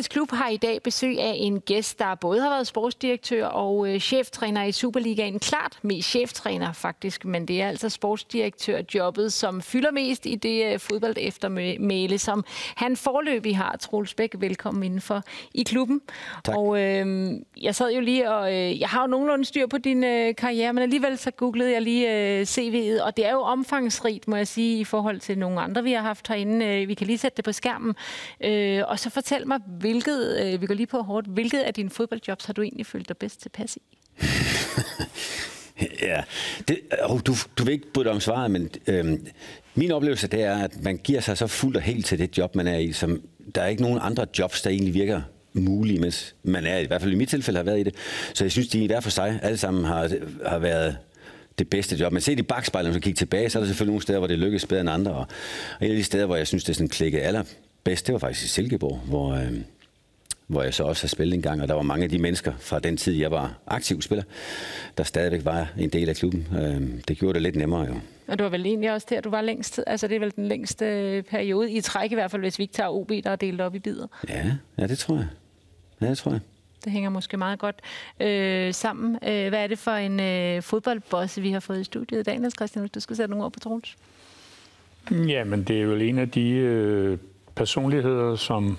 Købmændenes Klub har i dag besøg af en gæst, der både har været sportsdirektør og øh, cheftræner i Superligaen. Klart mest cheftræner faktisk, men det er altså sportsdirektørjobbet, som fylder mest i det øh, fodbold eftermæle, som han forløbig har. Troels Bæk, velkommen indenfor i klubben. Tak. Og øh, jeg sad jo lige, og øh, jeg har jo nogenlunde styr på din øh, karriere, men alligevel så googlede jeg lige øh, CV'et, og det er jo omfangsrigt, må jeg sige, i forhold til nogle andre, vi har haft herinde. Øh, vi kan lige sætte det på skærmen. Øh, og så fortæl mig, hvilket, øh, vi går lige på hårdt, hvilket af dine fodboldjobs har du egentlig følt dig bedst tilpas i? ja, det, oh, du, du vil ikke bryde dig om svaret, men øh, min oplevelse det er, at man giver sig så fuldt og helt til det job, man er i, som der er ikke nogen andre jobs, der egentlig virker mulige, mens man er i hvert fald i mit tilfælde har været i det. Så jeg synes, de i hver for sig alle sammen har, har været det bedste job. Men set i bagspejlet, når man kigger tilbage, så er der selvfølgelig nogle steder, hvor det lykkes bedre end andre. Og en af de steder, hvor jeg synes, det er sådan klikkede aller bedst, det var faktisk i Silkeborg, hvor, øh, hvor jeg så også har spillet en gang, og der var mange af de mennesker fra den tid, jeg var aktiv spiller, der stadigvæk var en del af klubben. Øh, det gjorde det lidt nemmere jo. Og du var vel egentlig også der, du var længst tid. Altså det er vel den længste periode i træk i hvert fald, hvis vi ikke tager OB, der er delt op i bidder. Ja, ja det tror jeg. Ja, det tror jeg. Det hænger måske meget godt øh, sammen. Øh, hvad er det for en øh, fodboldboss, vi har fået i studiet i dag, Niels Christian, hvis du skal sætte nogle ord på Troels? Jamen, det er jo en af de øh, personligheder, som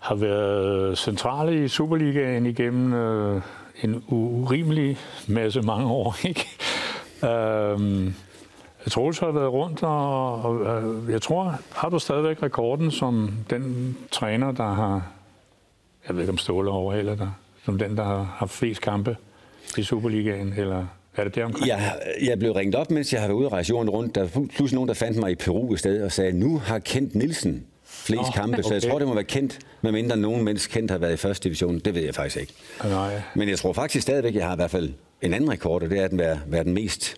har været centrale i Superligaen igennem øh, en urimelig masse mange år. Ikke? Øhm, jeg tror, har været rundt, og, og øh, jeg tror, har du stadigvæk rekorden som den træner, der har, jeg ved ikke om Ståle overhaler dig, som den, der har haft flest kampe i Superligaen, eller er det omkring? Jeg, jeg blev ringet op, mens jeg har været ude og rejse jorden rundt. Der var pludselig nogen, der fandt mig i Peru i stedet og sagde, nu har Kent Nielsen flest oh, kampe, okay. så jeg tror, det må være kendt, medmindre nogen menneske kendt har været i første division. Det ved jeg faktisk ikke. Nej. Men jeg tror faktisk stadigvæk, jeg har i hvert fald en anden rekord, og det er at være, være den mest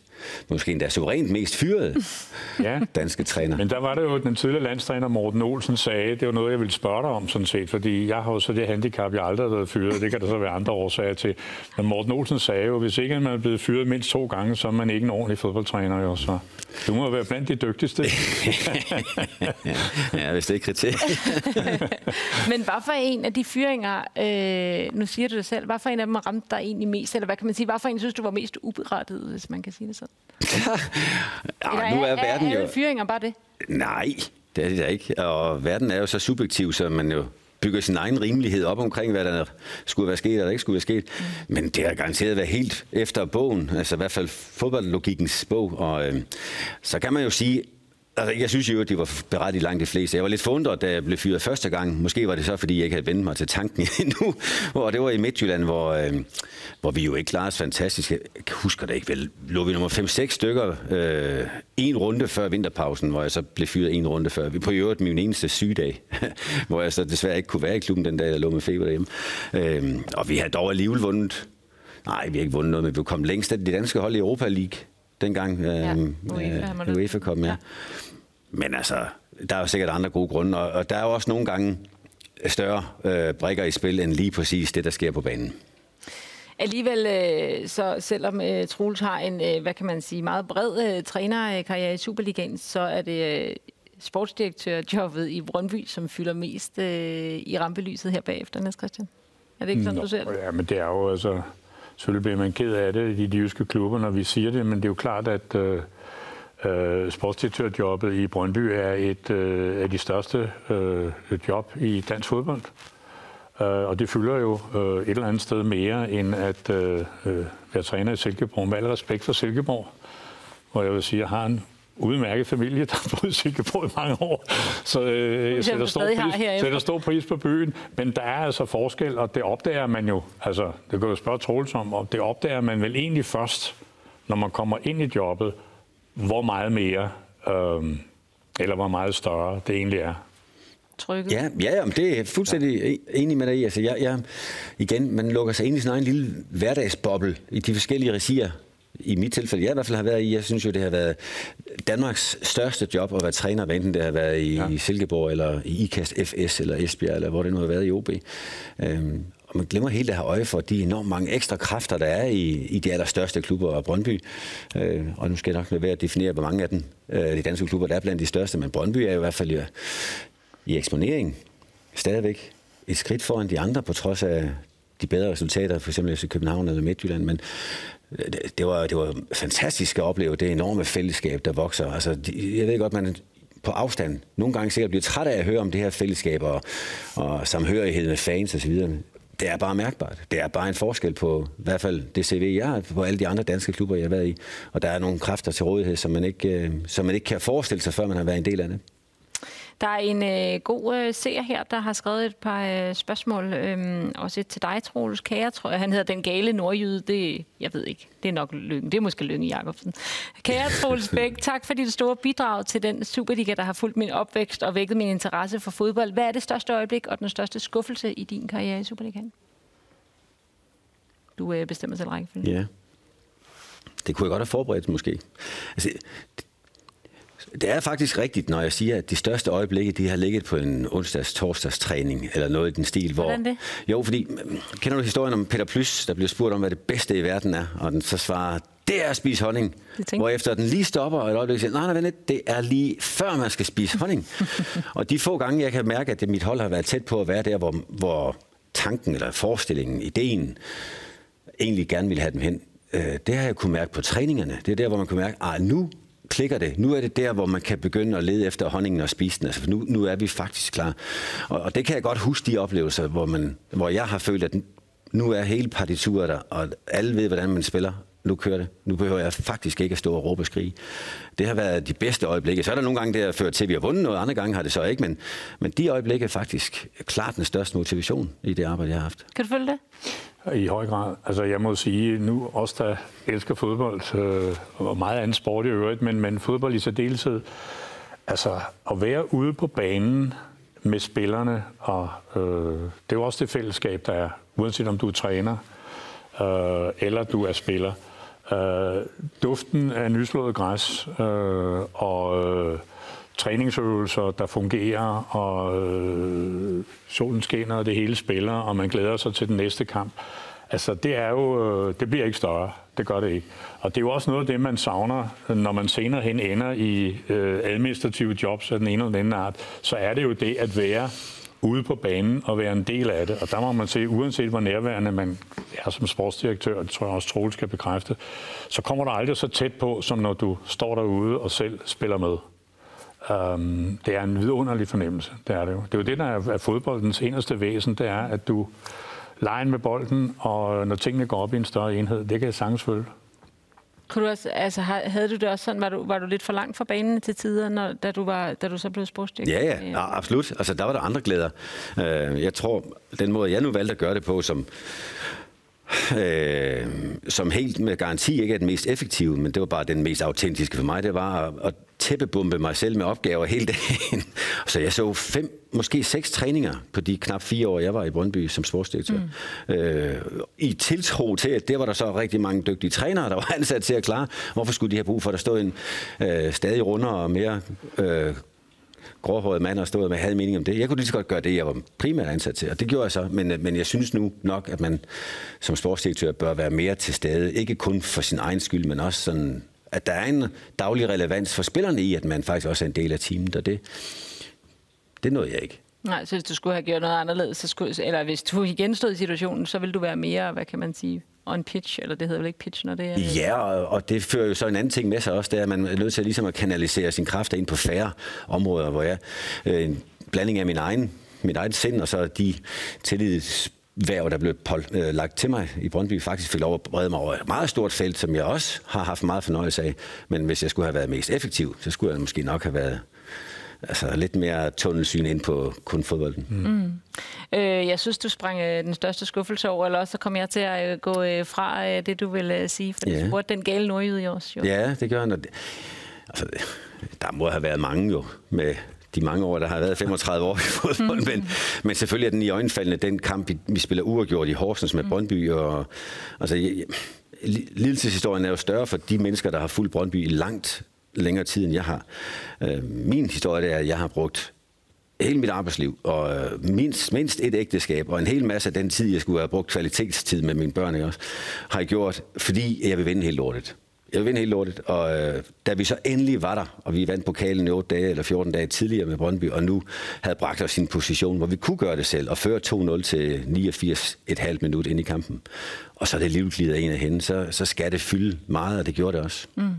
måske endda suverænt mest fyrede ja. danske træner. Men der var det jo, den tidligere landstræner Morten Olsen sagde, det var noget, jeg ville spørge dig om sådan set, fordi jeg har jo så det handicap, jeg aldrig har været fyret, det kan der så være andre årsager til. Men Morten Olsen sagde jo, hvis ikke man er blevet fyret mindst to gange, så er man ikke en ordentlig fodboldtræner jo, så du må være blandt de dygtigste. ja, hvis det er kriteriet. Men hvad for en af de fyringer, øh, nu siger du det selv, hvad for en af dem ramte dig egentlig mest, eller hvad kan man sige, hvad for en synes du var mest uberettiget, hvis man kan sige det sådan? Ja, nu er, er verden er, jo... Er fyringer bare det? Nej, det er det da ikke. Og verden er jo så subjektiv, så man jo bygger sin egen rimelighed op omkring, hvad der skulle være sket eller ikke skulle være sket. Mm. Men det har garanteret været helt efter bogen, altså i hvert fald fodboldlogikkens bog. Og øh, så kan man jo sige, Altså, jeg synes jo, at de var berettigt langt de fleste. Jeg var lidt forundret, da jeg blev fyret første gang. Måske var det så, fordi jeg ikke havde vendt mig til tanken endnu. Og det var i Midtjylland, hvor, øh, hvor vi jo ikke klarede os fantastisk. Jeg husker det ikke vel. Lå vi nummer 5-6 stykker øh, en runde før vinterpausen, hvor jeg så blev fyret en runde før. Vi på øvrigt min eneste sygedag, hvor jeg så desværre ikke kunne være i klubben den dag, jeg lå med feber derhjemme. Øh, og vi havde dog alligevel vundet Nej, vi har ikke vundet noget, men vi kom længst af det danske hold i Europa League dengang ja, øhm, UEFA, øh, UEFA kom, ja. ja. Men altså, der er jo sikkert andre gode grunde, og, og der er jo også nogle gange større øh, brækker i spil, end lige præcis det, der sker på banen. Alligevel, øh, så selvom øh, Troels har en, øh, hvad kan man sige, meget bred øh, trænerkarriere i Superligaen, så er det øh, sportsdirektørjobbet i Brøndby, som fylder mest øh, i rampelyset her bagefter, Niels Christian. Er det ikke sådan, Nå, du ser det? Ja, men det er jo altså Selvfølgelig bliver man ked af det i de jyske klubber, når vi siger det, men det er jo klart, at øh, øh, sportsdirektørjobbet i Brøndby er et øh, af de største øh, job i dansk fodbold. Øh, og det fylder jo øh, et eller andet sted mere, end at øh, øh være træner i Silkeborg. Med al respekt for Silkeborg, hvor jeg vil sige, at jeg har en udmærket familie, der har boet i Silkeborg i mange år. Så øh, jeg sætter stor, pris, sætter stor pris på byen. Men der er altså forskel, og det opdager man jo, altså det kan jo spørge Troels om, og det opdager man vel egentlig først, når man kommer ind i jobbet, hvor meget mere, øh, eller hvor meget større det egentlig er. Trykket. Ja, ja jamen, det er fuldstændig ja. enig med dig i. Altså, jeg, jeg, igen, man lukker sig ind i sin egen lille hverdagsboble i de forskellige regier i mit tilfælde, jeg i hvert fald har været i, jeg synes jo, det har været Danmarks største job at være træner, hvad enten det har været i, ja. Silkeborg, eller i IKAST FS, eller Esbjerg, eller hvor det nu har været i OB. Øhm, og man glemmer helt det her øje for de enormt mange ekstra kræfter, der er i, i de allerstørste klubber af Brøndby. Øh, og nu skal jeg nok være at definere, hvor mange af dem, øh, de danske klubber, der er blandt de største, men Brøndby er i hvert fald i, i eksponering stadigvæk et skridt foran de andre, på trods af de bedre resultater, for eksempel i København eller Midtjylland, men det var, det var fantastisk at opleve det enorme fællesskab, der vokser. Altså, jeg ved godt, man på afstand nogle gange sikkert bliver træt af at høre om det her fællesskab og, og samhørighed med fans osv. Det er bare mærkbart. Det er bare en forskel på, i hvert fald det CV, jeg har, på alle de andre danske klubber, jeg har været i. Og der er nogle kræfter til rådighed, som man ikke, øh, som man ikke kan forestille sig, før man har været en del af det. Der er en øh, god øh, seer her, der har skrevet et par øh, spørgsmål. Øh, også et til dig, Troels Kære, tror jeg. Han hedder Den Gale Nordjyde. Det, jeg ved ikke. Det er nok Lykken. Det er måske Lykken Jacobsen. Kære Troels Bæk, tak for dit store bidrag til den Superliga, der har fulgt min opvækst og vækket min interesse for fodbold. Hvad er det største øjeblik og den største skuffelse i din karriere i Superligaen? Du øh, bestemmer selv rækkefølgen. Ja. Det kunne jeg godt have forberedt, måske. Altså, det er faktisk rigtigt, når jeg siger, at de største øjeblikke, de har ligget på en onsdags-torsdags træning, eller noget i den stil, hvor... Hvordan det? Jo, fordi, kender du historien om Peter Plys, der bliver spurgt om, hvad det bedste i verden er, og den så svarer, det er at spise honning. Hvor efter den lige stopper, og et øjeblik siger, nej, nej, nej, det er lige før man skal spise honning. og de få gange, jeg kan mærke, at det, mit hold har været tæt på at være der, hvor, hvor tanken eller forestillingen, ideen, egentlig gerne ville have dem hen, øh, det har jeg kunne mærke på træningerne. Det er der, hvor man kunne mærke, at nu klikker det. Nu er det der, hvor man kan begynde at lede efter honningen og spise den. Altså, nu, nu er vi faktisk klar. Og, og det kan jeg godt huske, de oplevelser, hvor, man, hvor jeg har følt, at nu er hele partituret der, og alle ved, hvordan man spiller. Nu kører det. Nu behøver jeg faktisk ikke at stå og råbe og skrige. Det har været de bedste øjeblikke. Så er der nogle gange, der ført til, at vi har vundet noget. Andre gange har det så ikke. Men, men de øjeblikke er faktisk klart den største motivation i det arbejde, jeg har haft. Kan du følge det? I høj grad. Altså jeg må sige, nu os der elsker fodbold, øh, og meget andet sport i øvrigt, men, men fodbold i særdeleshed, altså at være ude på banen med spillerne, og øh, det er jo også det fællesskab, der er, uanset om du er træner, øh, eller du er spiller. Øh, duften af nyslået græs, øh, og øh, træningsøvelser, der fungerer, og øh, solen skinner, og det hele spiller, og man glæder sig til den næste kamp. Altså, det er jo, øh, det bliver ikke større. Det gør det ikke. Og det er jo også noget af det, man savner, når man senere hen ender i øh, administrative jobs af den ene eller den anden art. Så er det jo det at være ude på banen og være en del af det. Og der må man se, uanset hvor nærværende man er som sportsdirektør, og det tror jeg også Troel skal bekræfte, så kommer du aldrig så tæt på, som når du står derude og selv spiller med. Um, det er en vidunderlig fornemmelse, det er det jo. Det er jo det, der er, fodboldens eneste væsen, det er, at du leger med bolden, og når tingene går op i en større enhed, det kan jeg sagtens følge. Kunne du også, altså, havde du det også sådan, var du, var du lidt for langt fra banen til tider, når, da, du var, da du så blev sportsdirektør? Ja, ja, ja, absolut. Altså, der var der andre glæder. Øh, jeg tror, den måde, jeg nu valgte at gøre det på, som, øh, som helt med garanti ikke er den mest effektive, men det var bare den mest autentiske for mig, det var at, at tæppebombe mig selv med opgaver hele dagen. Så jeg så fem, måske seks træninger på de knap fire år, jeg var i Brøndby som sportsdirektør. Mm. Øh, I tiltro til, at det var der så rigtig mange dygtige trænere, der var ansat til at klare. Hvorfor skulle de have brug for, at der stod en øh, stadig rundere og mere øh, gråhåret mand og stod med havde mening om det. Jeg kunne lige så godt gøre det, jeg var primært ansat til, og det gjorde jeg så. Men, men jeg synes nu nok, at man som sportsdirektør bør være mere til stede. Ikke kun for sin egen skyld, men også sådan, at der er en daglig relevans for spillerne i, at man faktisk også er en del af teamet, og det, det nåede jeg ikke. Nej, så hvis du skulle have gjort noget anderledes, så skulle, eller hvis du igen stod i situationen, så ville du være mere, hvad kan man sige, on pitch, eller det hedder vel ikke pitch, når det er... Ja, og, og det fører jo så en anden ting med sig også, det er, at man er nødt til ligesom at kanalisere sin kræfter ind på færre områder, hvor jeg øh, en blanding af min egen, mit eget sind, og så de tillidsværv, der blev pol, øh, lagt til mig i Brøndby, faktisk fik lov at brede mig over et meget stort felt, som jeg også har haft meget fornøjelse af. Men hvis jeg skulle have været mest effektiv, så skulle jeg måske nok have været altså lidt mere tunnelsyn ind på kun fodbolden. Mm. Mm. Øh, jeg synes, du sprang øh, den største skuffelse over, eller også så kom jeg til at øh, gå øh, fra øh, det, du ville øh, sige, for yeah. du spurgte den gale nordjyde i os. Jo. Ja, det gør han. Altså, der må have været mange jo med de mange år, der har været 35 år i fodbold, mm. men, men selvfølgelig er den i øjenfaldende den kamp, vi, vi spiller uafgjort i Horsens med mm. Brøndby, og altså, lidelseshistorien er jo større for de mennesker, der har fulgt Brøndby i langt længere tid, end jeg har. Øh, min historie er, at jeg har brugt hele mit arbejdsliv, og øh, mindst, mindst et ægteskab, og en hel masse af den tid, jeg skulle have brugt kvalitetstid med mine børn, også, har jeg gjort, fordi jeg vil vinde helt lortet. Jeg vinde helt lortet, og øh, da vi så endelig var der, og vi vandt pokalen i 8 dage eller 14 dage tidligere med Brøndby, og nu havde bragt os i en position, hvor vi kunne gøre det selv, og føre 2-0 til 89 et halvt minut ind i kampen, og så er det livglider en af hende, så, så skal det fylde meget, og det gjorde det også. Mm.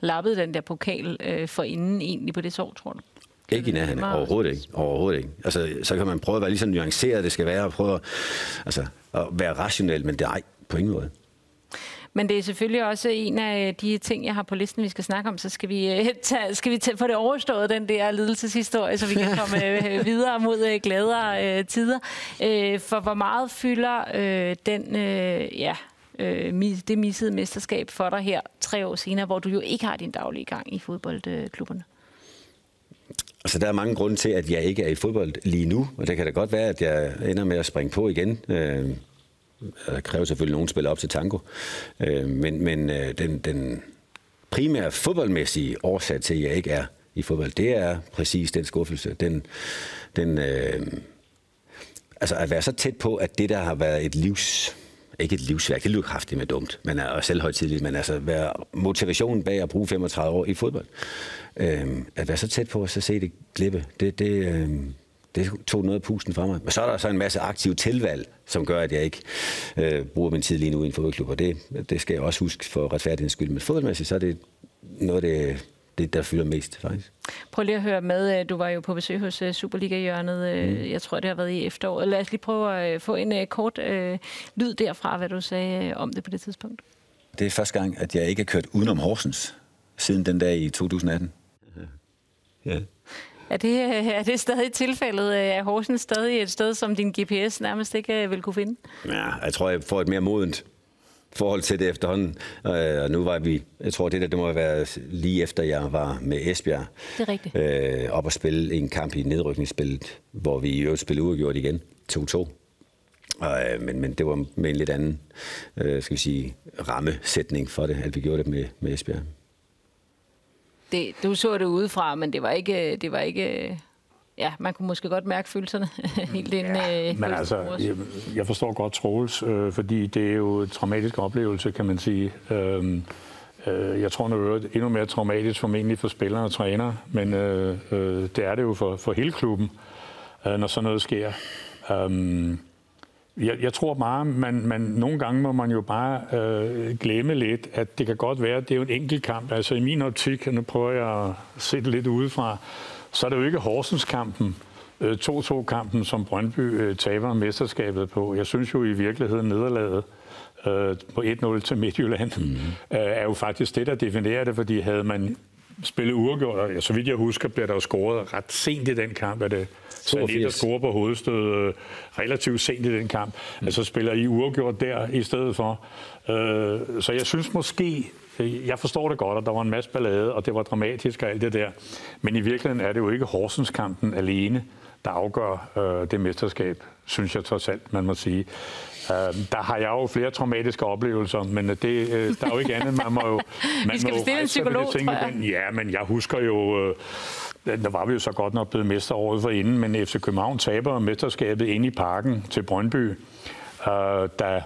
Lappede den der pokal øh, for inden egentlig på det år, tror du? Ikke i nærheden. Overhovedet ikke. Overhovedet ikke. Altså, så kan man prøve at være lige så nuanceret, det skal være, og prøve at, altså, at være rationel, men det er ej, på ingen måde. Men det er selvfølgelig også en af de ting, jeg har på listen, vi skal snakke om. Så skal vi, øh, tage, skal vi tage, få det overstået, den der lidelseshistorie, så vi kan komme øh, videre mod øh, gladere tider. For hvor meget fylder den, ja, det missede mesterskab for dig her tre år senere, hvor du jo ikke har din daglige gang i fodboldklubberne? Altså, der er mange grunde til, at jeg ikke er i fodbold lige nu, og det kan da godt være, at jeg ender med at springe på igen. Øh, der kræver selvfølgelig, nogen spiller op til tango. Øh, men men øh, den, den primære fodboldmæssige årsag til, at jeg ikke er i fodbold, det er præcis den skuffelse. Den, den, øh, altså at være så tæt på, at det, der har været et livs ikke et livsværk, det lyder kraftigt med dumt, men er selvhøjtidligt, men altså være motivationen bag at bruge 35 år i fodbold. Øhm, at være så tæt på, at så se det glippe, det, det, øhm, det tog noget af pusten fra mig. Men så er der så en masse aktive tilvalg, som gør, at jeg ikke øh, bruger min tid lige nu i en fodboldklub, og det, det skal jeg også huske for retfærdighedens skyld. Men fodboldmæssigt, så er det noget af det, det, der fylder mest, faktisk. Prøv lige at høre med. Du var jo på besøg hos øh, Superliga-hjørnet. Øh, mm. Jeg tror, det har været i efteråret. Lad os lige prøve at øh, få en kort uh, lyd derfra, hvad du sagde om det på det tidspunkt. Det er første gang, at jeg ikke har kørt udenom Horsens siden den dag i 2018. Ja. Er det, er det stadig tilfældet? Er Horsens stadig et sted, som din GPS nærmest ikke vil kunne finde? Ja, jeg tror, jeg får et mere modent forhold til det efterhånden. Øh, og nu var vi, jeg tror det der, det må have været lige efter jeg var med Esbjerg. Det er rigtigt. Øh, op og spille en kamp i nedrykningsspillet, hvor vi i øvrigt spillede uafgjort igen, 2-2. Øh, men, men det var med en lidt anden, øh, skal vi sige, rammesætning for det, at vi gjorde det med, med Esbjerg. Det, du så det udefra, men det var ikke, det var ikke ja, man kunne måske godt mærke følelserne helt ind. Ja, men altså, jeg, jeg forstår godt Troels, øh, fordi det er jo en traumatisk oplevelse, kan man sige. Øh, øh, jeg tror nu er endnu mere traumatisk formentlig for spillere og trænere, men øh, øh, det er det jo for, for hele klubben, øh, når sådan noget sker. Øh, jeg, jeg tror bare, man, man, nogle gange må man jo bare øh, glemme lidt, at det kan godt være, at det er jo en enkelt kamp. Altså i min optik, og nu prøver jeg at se det lidt udefra, så er det jo ikke Horsens-kampen, 2-2-kampen, øh, som Brøndby øh, taber mesterskabet på. Jeg synes jo i virkeligheden nederlaget øh, på 1-0 til Midtjylland mm. er jo faktisk det, der definerer det, fordi havde man spillet uafgjort, og så vidt jeg husker, bliver der jo scoret ret sent i den kamp, at det Sané, der scorer på hovedstød relativt sent i den kamp. Mm. Altså spiller I uafgjort der i stedet for. så jeg synes måske, jeg forstår det godt, at der var en masse ballade, og det var dramatisk og alt det der. Men i virkeligheden er det jo ikke Horsens-kampen alene, der afgør øh, det mesterskab, synes jeg trods alt, man må sige. Uh, der har jeg jo flere traumatiske oplevelser, men det, uh, der er jo ikke andet. Man må jo, man Vi skal må en psykolog, tænke, den. Ja, men jeg husker jo... Uh, der var vi jo så godt nok blevet mester året for inden, men FC København taber mesterskabet ind i parken til Brøndby, uh, da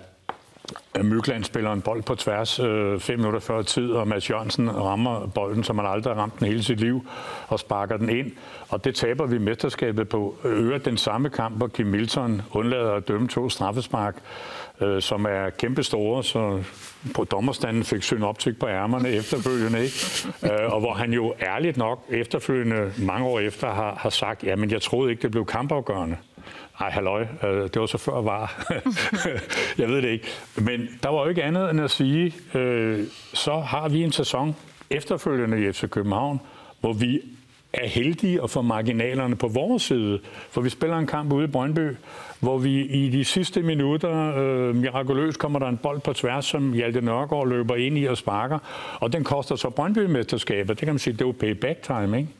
Mykland spiller en bold på tværs øh, minutter før tid, og Mads Jørgensen rammer bolden, som han aldrig har ramt den hele sit liv, og sparker den ind. Og det taber vi mesterskabet på. Øger den samme kamp, hvor Kim Milton undlader at dømme to straffespark, øh, som er kæmpestore, så på dommerstanden fik Søn optik på ærmerne efterfølgende, ikke? Øh, og hvor han jo ærligt nok efterfølgende, mange år efter, har, har sagt, ja, men jeg troede ikke, det blev kampafgørende. Ej, halløj, øh, det var så før var. jeg ved det ikke. Men der var jo ikke andet end at sige, øh, så har vi en sæson efterfølgende i FC København, hvor vi er heldige at få marginalerne på vores side. For vi spiller en kamp ude i Brøndby, hvor vi i de sidste minutter, øh, mirakuløst kommer der en bold på tværs, som Hjalte Nørgaard løber ind i og sparker. Og den koster så Brøndby-mesterskabet. Det kan man sige, det var payback time, ikke?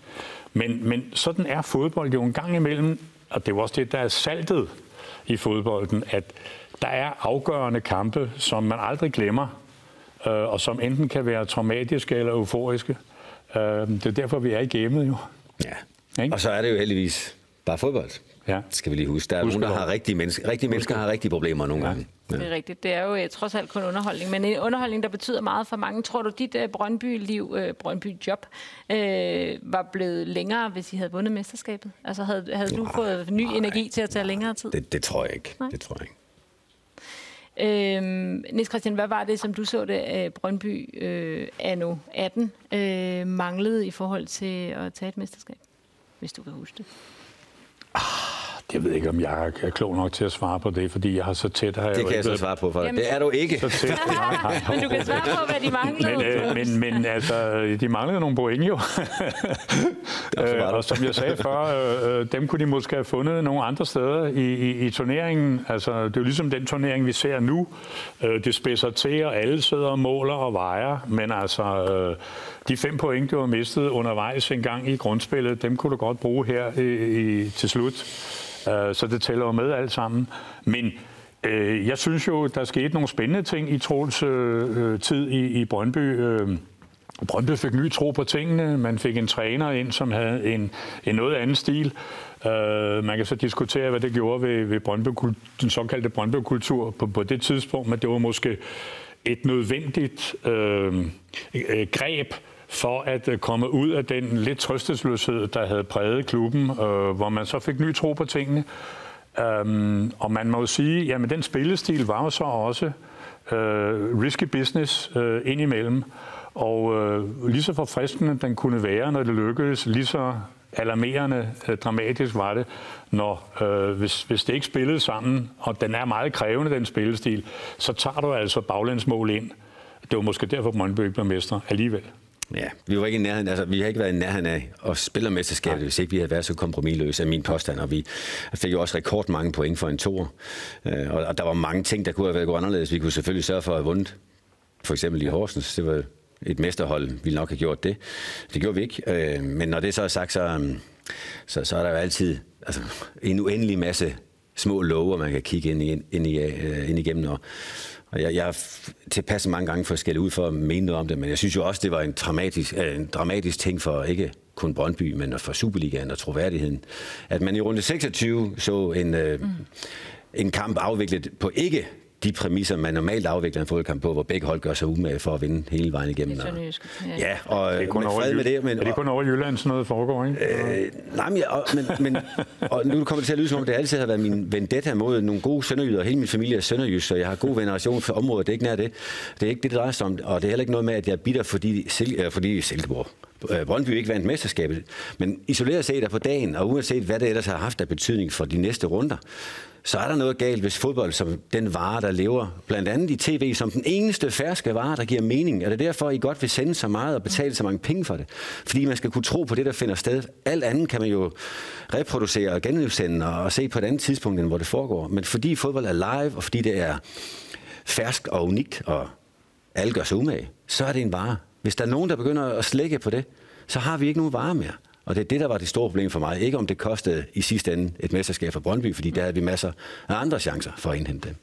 Men, men sådan er fodbold jo en gang imellem og det er jo også det, der er saltet i fodbolden, at der er afgørende kampe, som man aldrig glemmer, øh, og som enten kan være traumatiske eller euforiske. Øh, det er derfor, vi er i gamet jo. Ja. Ikke? Og så er det jo heldigvis bare fodbold. Ja. Skal vi lige huske. Der er husk nogen, der har rigtige mennesker. Rigtige mennesker har rigtige problemer nogle ja. gange. Ja. Det er rigtigt. Det er jo uh, trods alt kun underholdning. Men en underholdning, der betyder meget for mange. Tror du, dit uh, Brøndby-liv, uh, Brøndby-job, uh, var blevet længere, hvis I havde vundet mesterskabet? Altså havde, havde du fået ny nej, energi til at tage længere tid? Det, det tror jeg ikke. Nej. Det tror jeg ikke. Øhm, Niels Christian, hvad var det, som du så det af Brøndby øh, anno 18 øh, manglede i forhold til at tage et mesterskab? Hvis du kan huske det. Ah, jeg ved ikke, om jeg er klog nok til at svare på det, fordi jeg har så tæt... Har det jeg kan jeg så svare på for dig. Det er du ikke. Så tæt, men du kan svare på, hvad de manglede. Men, øh, men, men altså, de manglede nogle point jo. øh, og som jeg sagde før, øh, øh, dem kunne de måske have fundet nogle andre steder i, i, i turneringen. Altså, det er jo ligesom den turnering, vi ser nu. Øh, det spidser til, og alle sidder og måler og vejer. Men altså, øh, de fem point, du har mistet undervejs en gang i grundspillet, dem kunne du godt bruge her i, i, til slut. Øh, så det tæller jo med alt sammen. Men øh, jeg synes jo, der skete nogle spændende ting i Troels øh, øh, tid i, i Brøndby. Øh, Brøndby fik ny tro på tingene. Man fik en træner ind, som havde en, en noget anden stil. Uh, man kan så diskutere, hvad det gjorde ved, ved Brøndby, den såkaldte Brøndby-kultur på, på det tidspunkt, men det var måske et nødvendigt øh, greb for at øh, komme ud af den lidt trøstesløshed, der havde præget klubben, øh, hvor man så fik ny tro på tingene. Øhm, og man må jo sige, at den spillestil var jo så også øh, risky business øh, indimellem. Og øh, lige så forfriskende den kunne være, når det lykkedes, lige så alarmerende øh, dramatisk var det, når øh, hvis, hvis det ikke spillede sammen, og den er meget krævende, den spillestil, så tager du altså baglandsmål ind. Det var måske derfor, Brøndby ikke blev mestre alligevel. Ja, vi var ikke i nærheden, altså vi har ikke været i nærheden af at spille mesterskabet, hvis ikke vi havde været så kompromilløse af min påstand, og vi fik jo også rekord mange point for en tor. Øh, og der var mange ting, der kunne have været gået anderledes. Vi kunne selvfølgelig sørge for at have vundet, for eksempel i Horsens. Det var et mesterhold, ville nok have gjort det. Det gjorde vi ikke. Øh, men når det så er sagt, så, øhm, så, så er der jo altid altså, en uendelig masse små lover, man kan kigge ind, i, ind, i, øh, ind igennem. Og, og jeg, jeg er tilpasset mange gange for at ud for at mene noget om det, men jeg synes jo også, det var en dramatisk, øh, en dramatisk ting for ikke kun Brøndby, men for Superligaen og troværdigheden. At man i runde 26 så en, øh, mm. en kamp afviklet på ikke de præmisser, man normalt afvikler en fodboldkamp på, hvor begge hold gør sig umage for at vinde hele vejen igennem. Det er ja. ja, og det er kun over fred med det. Men, er det kun over Jylland, sådan noget foregår, ikke? Øh, nej, men, og, men, men og nu kommer det til at lyde som om, det altid har været min vendetta mod nogle gode sønderjyder. Hele min familie er sønderjys, så jeg har god veneration for området. Det er ikke nær det. Det er ikke det, det drejer sig om. Og det er heller ikke noget med, at jeg er bitter, fordi, Sil- fordi Silkeborg øh, Brøndby ikke vandt mesterskabet. Men isoleret set af på dagen, og uanset hvad det ellers har haft af betydning for de næste runder, så er der noget galt, hvis fodbold som den vare, der lever blandt andet i tv, som den eneste ferske vare, der giver mening. Er det derfor, I godt vil sende så meget og betale så mange penge for det? Fordi man skal kunne tro på det, der finder sted. Alt andet kan man jo reproducere og genudsende og se på et andet tidspunkt, end hvor det foregår. Men fordi fodbold er live, og fordi det er fersk og unikt, og alle gør sig umage, så er det en vare. Hvis der er nogen, der begynder at slække på det, så har vi ikke nogen vare mere. Og det er det, der var det store problem for mig. Ikke om det kostede i sidste ende et mesterskab for Brøndby, fordi der havde vi masser af andre chancer for at indhente dem.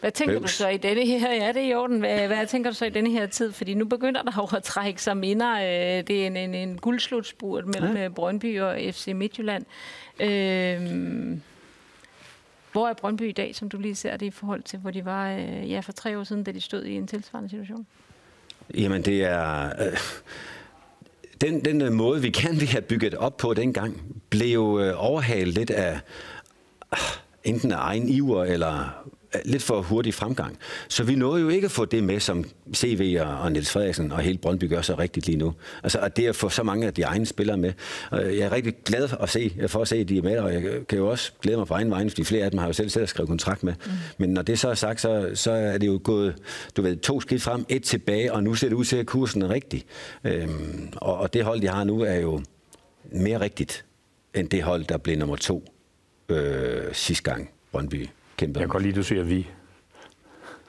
Hvad tænker Bøvs. du så i denne her? Ja, det er i orden. Hvad, hvad tænker du så i denne her tid? Fordi nu begynder der jo at trække sig minder. Øh, det er en, en, en guldslutspurt mellem ja. Øh, Brøndby og FC Midtjylland. Øhm, hvor er Brøndby i dag, som du lige ser det i forhold til, hvor de var øh, ja, for tre år siden, da de stod i en tilsvarende situation? Jamen, det er... Øh den, den øh, måde, vi kan vi have bygget op på dengang, blev øh, overhalet lidt af ah, enten af egen iver eller lidt for hurtig fremgang. Så vi nåede jo ikke at få det med, som CV og Niels Frederiksen og hele Brøndby gør så rigtigt lige nu. Altså at det at få så mange af de egne spillere med. Jeg er rigtig glad for at se, for at se at de er med, og jeg kan jo også glæde mig på egen vegne, fordi flere af dem har jo selv, selv skrevet kontrakt med. Mm. Men når det så er sagt, så, så er det jo gået du ved, to skridt frem, et tilbage, og nu ser det ud til, at kursen er rigtig. Øhm, og, og det hold, de har nu, er jo mere rigtigt, end det hold, der blev nummer to øh, sidste gang, Brøndby kæmpe. Jeg kan godt lide, at du siger vi.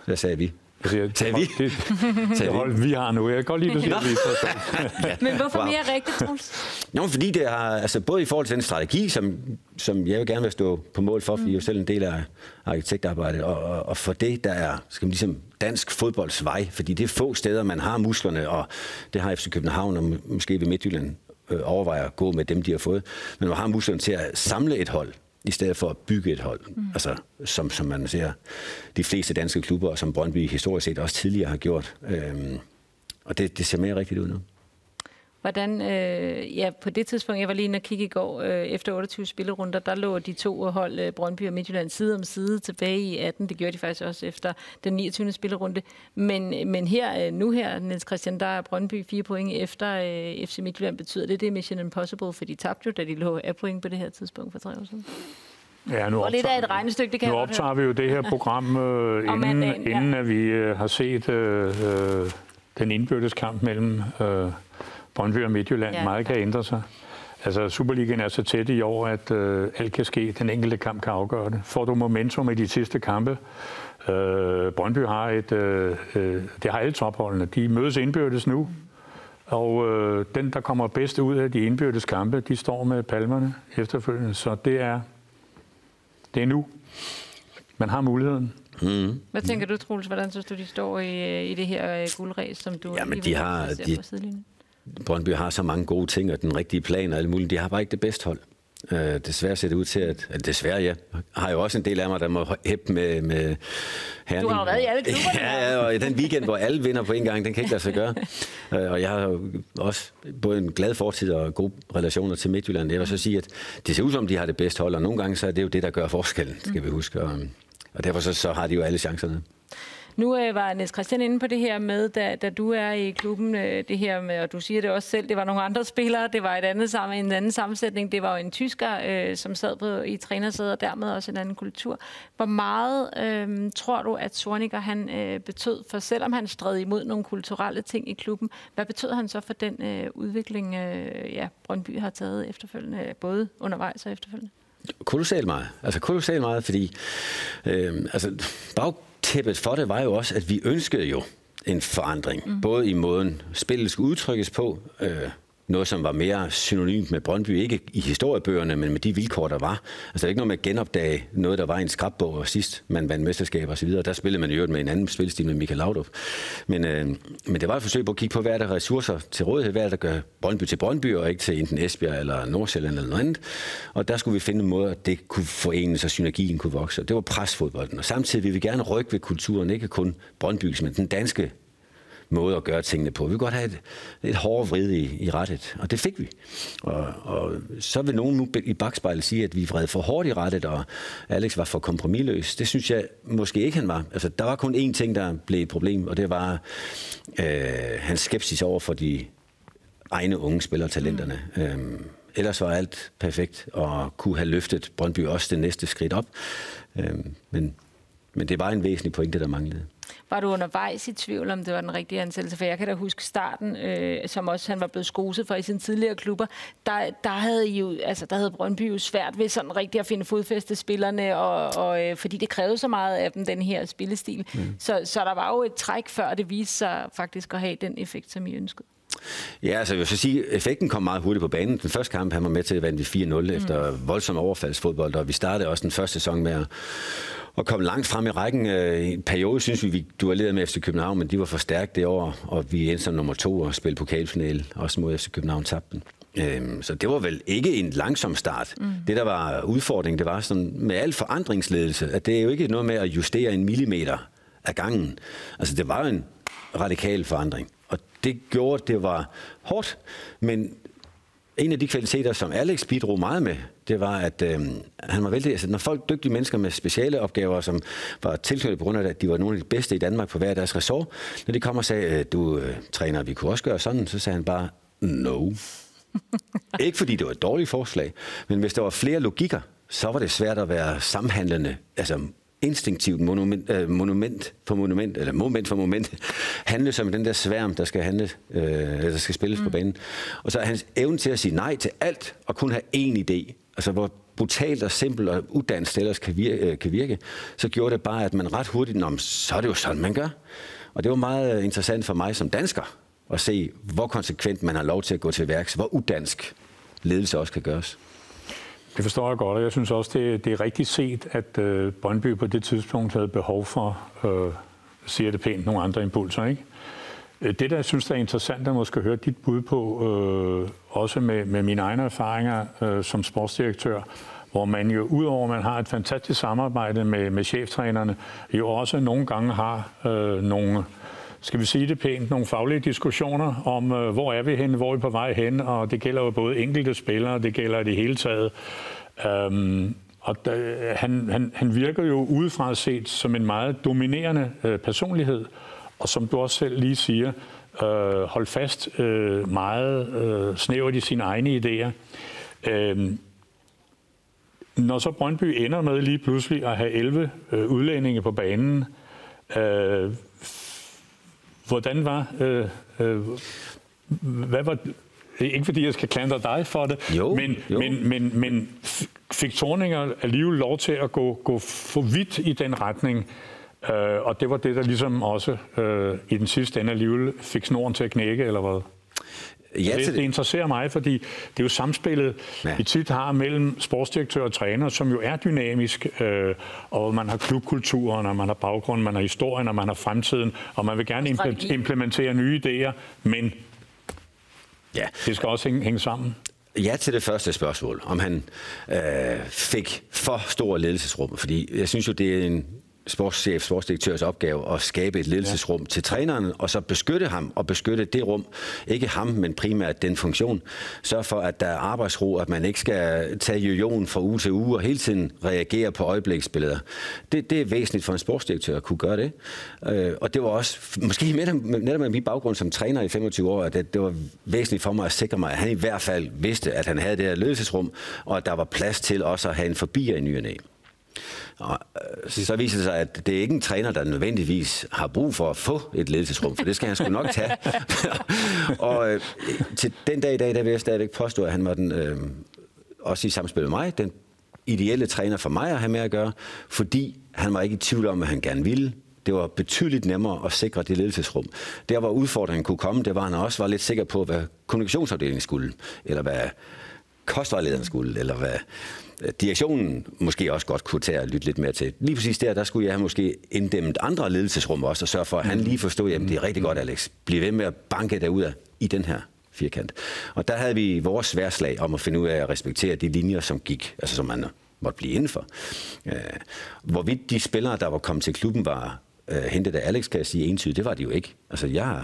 Hvad sagde vi? Jeg, vi? Det, det hold, vi har nu. Jeg kan godt lide, at du siger vi. Men hvorfor wow. mere rigtigt, Troels? Jo, fordi det har, altså både i forhold til den strategi, som, som jeg vil gerne vil stå på mål for, fordi mm. jeg er jo selv en del af arkitektarbejdet, og, og, og for det, der er skal man ligesom dansk fodbolds vej, fordi det er få steder, man har musklerne, og det har FC København og måske ved Midtjylland øh, overvejer at gå med dem, de har fået. Men man har musklerne til at samle et hold, i stedet for at bygge et hold. Mm. Altså, som, som man ser de fleste danske klubber, og som Brøndby historisk set også tidligere har gjort. Øhm, og det, det ser mere rigtigt ud nu. Hvordan, øh, ja, på det tidspunkt, jeg var lige inde og kigge i går, øh, efter 28 spillerunder, der lå de to hold, øh, Brøndby og Midtjylland, side om side tilbage i 18. Det gjorde de faktisk også efter den 29. spillerunde. Men, men her, øh, nu her, Niels Christian, der er Brøndby fire point efter øh, FC Midtjylland. Betyder det, det er Mission Impossible, for de tabte jo, da de lå af point på det her tidspunkt for tre år siden? Ja, nu og lidt af et regnestykke, det kan Nu optager vi jo det her program, øh, inden, mandagen, ja. inden at vi øh, har set øh, øh, den indbyrdes kamp mellem øh, Brøndby og Midtjylland. Ja. Meget kan ændre sig. Altså, Superligaen er så tæt i år, at øh, alt kan ske. Den enkelte kamp kan afgøre det. Får du momentum i de sidste kampe? Øh, Brøndby har et... Øh, øh, det har alle topholdene. De mødes indbyrdes nu. Og øh, den, der kommer bedst ud af de indbyrdes kampe, de står med palmerne efterfølgende. Så det er, det er nu. Man har muligheden. Mm. Hvad tænker du, Troels? Hvordan synes du, de står i, i det her øh, guldræs, som du Jamen, de har, de? Brøndby har så mange gode ting, og den rigtige plan og alt muligt. De har bare ikke det bedste hold. Øh, desværre ser det ud til, at, at desværre, ja, har jo også en del af mig, der må hæppe med, med herning. Du har jo været i alle klubber. ja, og i den weekend, hvor alle vinder på en gang, den kan ikke lade sig gøre. Øh, og jeg har jo også både en glad fortid og gode relationer til Midtjylland. Jeg vil så sige, at det ser ud som, de har det bedste hold, og nogle gange så er det jo det, der gør forskellen, skal vi huske. Og, og derfor så, så har de jo alle chancerne. Nu øh, var Niels Christian inde på det her med, da, da du er i klubben, øh, det her med, og du siger det også selv, det var nogle andre spillere, det var et andet, sammen, en anden sammensætning, det var jo en tysker, øh, som sad på, i trænersædet, og dermed også en anden kultur. Hvor meget øh, tror du, at Sorniger han øh, betød, for selvom han stred imod nogle kulturelle ting i klubben, hvad betød han så for den øh, udvikling, øh, ja, Brøndby har taget efterfølgende, både undervejs og efterfølgende? Kolossalt meget. Altså kolossalt meget, fordi øh, altså, bag, tæppet for det var jo også, at vi ønskede jo en forandring. Mm. Både i måden spillet skulle udtrykkes på, øh, noget, som var mere synonymt med Brøndby, ikke i historiebøgerne, men med de vilkår, der var. Altså, det er ikke noget med at genopdage noget, der var i en skrabbog, og sidst man vandt mesterskab og så videre. Der spillede man jo med en anden spilstil med Michael Laudrup. Men, øh, men det var et forsøg på at kigge på, hvad er der ressourcer til rådighed, hvad er der gør Brøndby til Brøndby, og ikke til enten Esbjerg eller Nordsjælland eller noget andet. Og der skulle vi finde en måde, at det kunne forenes, og synergien kunne vokse. Og det var presfodbolden. Og samtidig vil vi gerne rykke ved kulturen, ikke kun Brøndby, men den danske måde at gøre tingene på. Vi vil godt have et, et hårdere vrid i, i rettet, og det fik vi. Og, og så vil nogen nu i bagspejlet sige, at vi vred for hårdt i rettet, og Alex var for kompromilløs. Det synes jeg måske ikke, han var. Altså, der var kun én ting, der blev et problem, og det var øh, hans skepsis over for de egne unge spillertalenterne. Mm. Øhm, ellers var alt perfekt, og kunne have løftet Brøndby også det næste skridt op. Øhm, men, men det var en væsentlig pointe, der manglede. Var du undervejs i tvivl, om det var den rigtige ansættelse? For jeg kan da huske starten, øh, som også han var blevet skoset for i sine tidligere klubber. Der, der, havde, jo, altså, der havde Brøndby jo svært ved sådan rigtig at finde fodfæste spillerne, og, og, øh, fordi det krævede så meget af dem, den her spillestil. Mm. Så, så der var jo et træk før, det viste sig faktisk at have den effekt, som I ønskede. Ja, altså jeg vil så sige, effekten kom meget hurtigt på banen. Den første kamp, han var med til at vande 4-0 mm. efter voldsom overfaldsfodbold, og vi startede også den første sæson med at og kom langt frem i rækken. Øh, I en periode synes vi, vi duellerede med FC København, men de var for stærke det år, og vi endte som nummer to og spille pokalfinale, også mod FC København tabte Øhm, så det var vel ikke en langsom start. Mm. Det, der var udfordringen, det var sådan med al forandringsledelse, at det er jo ikke noget med at justere en millimeter af gangen. Altså, det var en radikal forandring. Og det gjorde, at det var hårdt, men en af de kvaliteter, som Alex bidrog meget med, det var, at øh, han var vældig... Altså, når folk, dygtige mennesker med speciale opgaver, som var tilknyttet på grund af, at de var nogle af de bedste i Danmark på hver deres ressort, når de kom og sagde, øh, du øh, træner, vi kunne også gøre sådan, så sagde han bare, no. Ikke fordi det var et dårligt forslag, men hvis der var flere logikker, så var det svært at være samhandlende, altså instinktivt monument, øh, monument for monument, eller moment for moment, handle som den der sværm, der skal, handle, øh, der skal spilles mm. på banen. Og så hans evne til at sige nej til alt, og kun have én idé. Altså, hvor brutalt og simpelt og udansk ellers kan virke, øh, kan virke, så gjorde det bare, at man ret hurtigt, Nå, så er det jo sådan, man gør. Og det var meget interessant for mig som dansker at se, hvor konsekvent man har lov til at gå til værks, hvor udansk ledelse også kan gøres. Det forstår jeg godt, og jeg synes også, det, det er rigtigt set, at øh, Brøndby på det tidspunkt havde behov for, øh, siger det pænt, nogle andre impulser. Ikke? Øh, det, der jeg synes der er interessant at måske høre dit bud på, øh, også med, med mine egne erfaringer øh, som sportsdirektør, hvor man jo udover at man har et fantastisk samarbejde med, med cheftrænerne, jo også nogle gange har øh, nogle skal vi sige det pænt, nogle faglige diskussioner om, øh, hvor er vi hen, hvor er vi på vej hen, og det gælder jo både enkelte spillere, det gælder det hele taget. Øhm, og da, han, han, han virker jo udefra set som en meget dominerende øh, personlighed, og som du også selv lige siger, øh, hold fast øh, meget øh, snævert i sine egne idéer. Øh, når så Brøndby ender med lige pludselig at have 11 øh, udlændinge på banen, øh, hvordan var... Øh, øh, hvad var ikke fordi jeg skal klandre dig for det, jo, men, jo. men, men, men fik Torninger alligevel lov til at gå, gå for vidt i den retning, øh, og det var det, der ligesom også øh, i den sidste ende alligevel fik snoren til at knække, eller hvad? Ja, det, det interesserer mig, fordi det er jo samspillet, ja. vi tit har mellem sportsdirektør og træner, som jo er dynamisk, øh, og man har klubkulturen, og man har baggrunden, man har historien, og man har fremtiden, og man vil gerne impl- implementere nye idéer, men ja. det skal også hænge, hænge sammen. Ja til det første spørgsmål, om han øh, fik for stor ledelsesrum, fordi jeg synes jo, det er en sportschef, sportsdirektørs opgave at skabe et ledelsesrum ja. til træneren, og så beskytte ham og beskytte det rum. Ikke ham, men primært den funktion. Sørg for, at der er arbejdsro, at man ikke skal tage jojoen fra uge til uge og hele tiden reagere på øjebliksbilleder. Det, det er væsentligt for en sportsdirektør at kunne gøre det. Øh, og det var også, måske netop, netop med min baggrund som træner i 25 år, at det, det var væsentligt for mig at sikre mig, at han i hvert fald vidste, at han havde det her ledelsesrum, og at der var plads til også at have en forbi i ny og næ. Og øh, så viser det sig, at det er ikke en træner, der nødvendigvis har brug for at få et ledelsesrum, for det skal han sgu nok tage. og øh, til den dag i dag, der vil jeg stadigvæk påstå, at han var den, øh, også i samspil med mig, den ideelle træner for mig at have med at gøre, fordi han var ikke i tvivl om, hvad han gerne ville. Det var betydeligt nemmere at sikre det ledelsesrum. Der, hvor udfordringen kunne komme, det var, at han også var lidt sikker på, hvad kommunikationsafdelingen skulle, eller hvad kostvejlederen skulle, eller hvad direktionen måske også godt kunne tage og lytte lidt mere til. Lige præcis der, der skulle jeg have måske inddæmmet andre ledelsesrum også, og sørge for, at han lige forstod, at det er rigtig godt, Alex. Bliv ved med at banke derud af i den her firkant. Og der havde vi vores sværslag om at finde ud af at respektere de linjer, som gik, altså som man måtte blive indenfor. Øh, hvorvidt de spillere, der var kommet til klubben, var øh, hentet af Alex, kan jeg sige entydigt, det var de jo ikke. Altså, jeg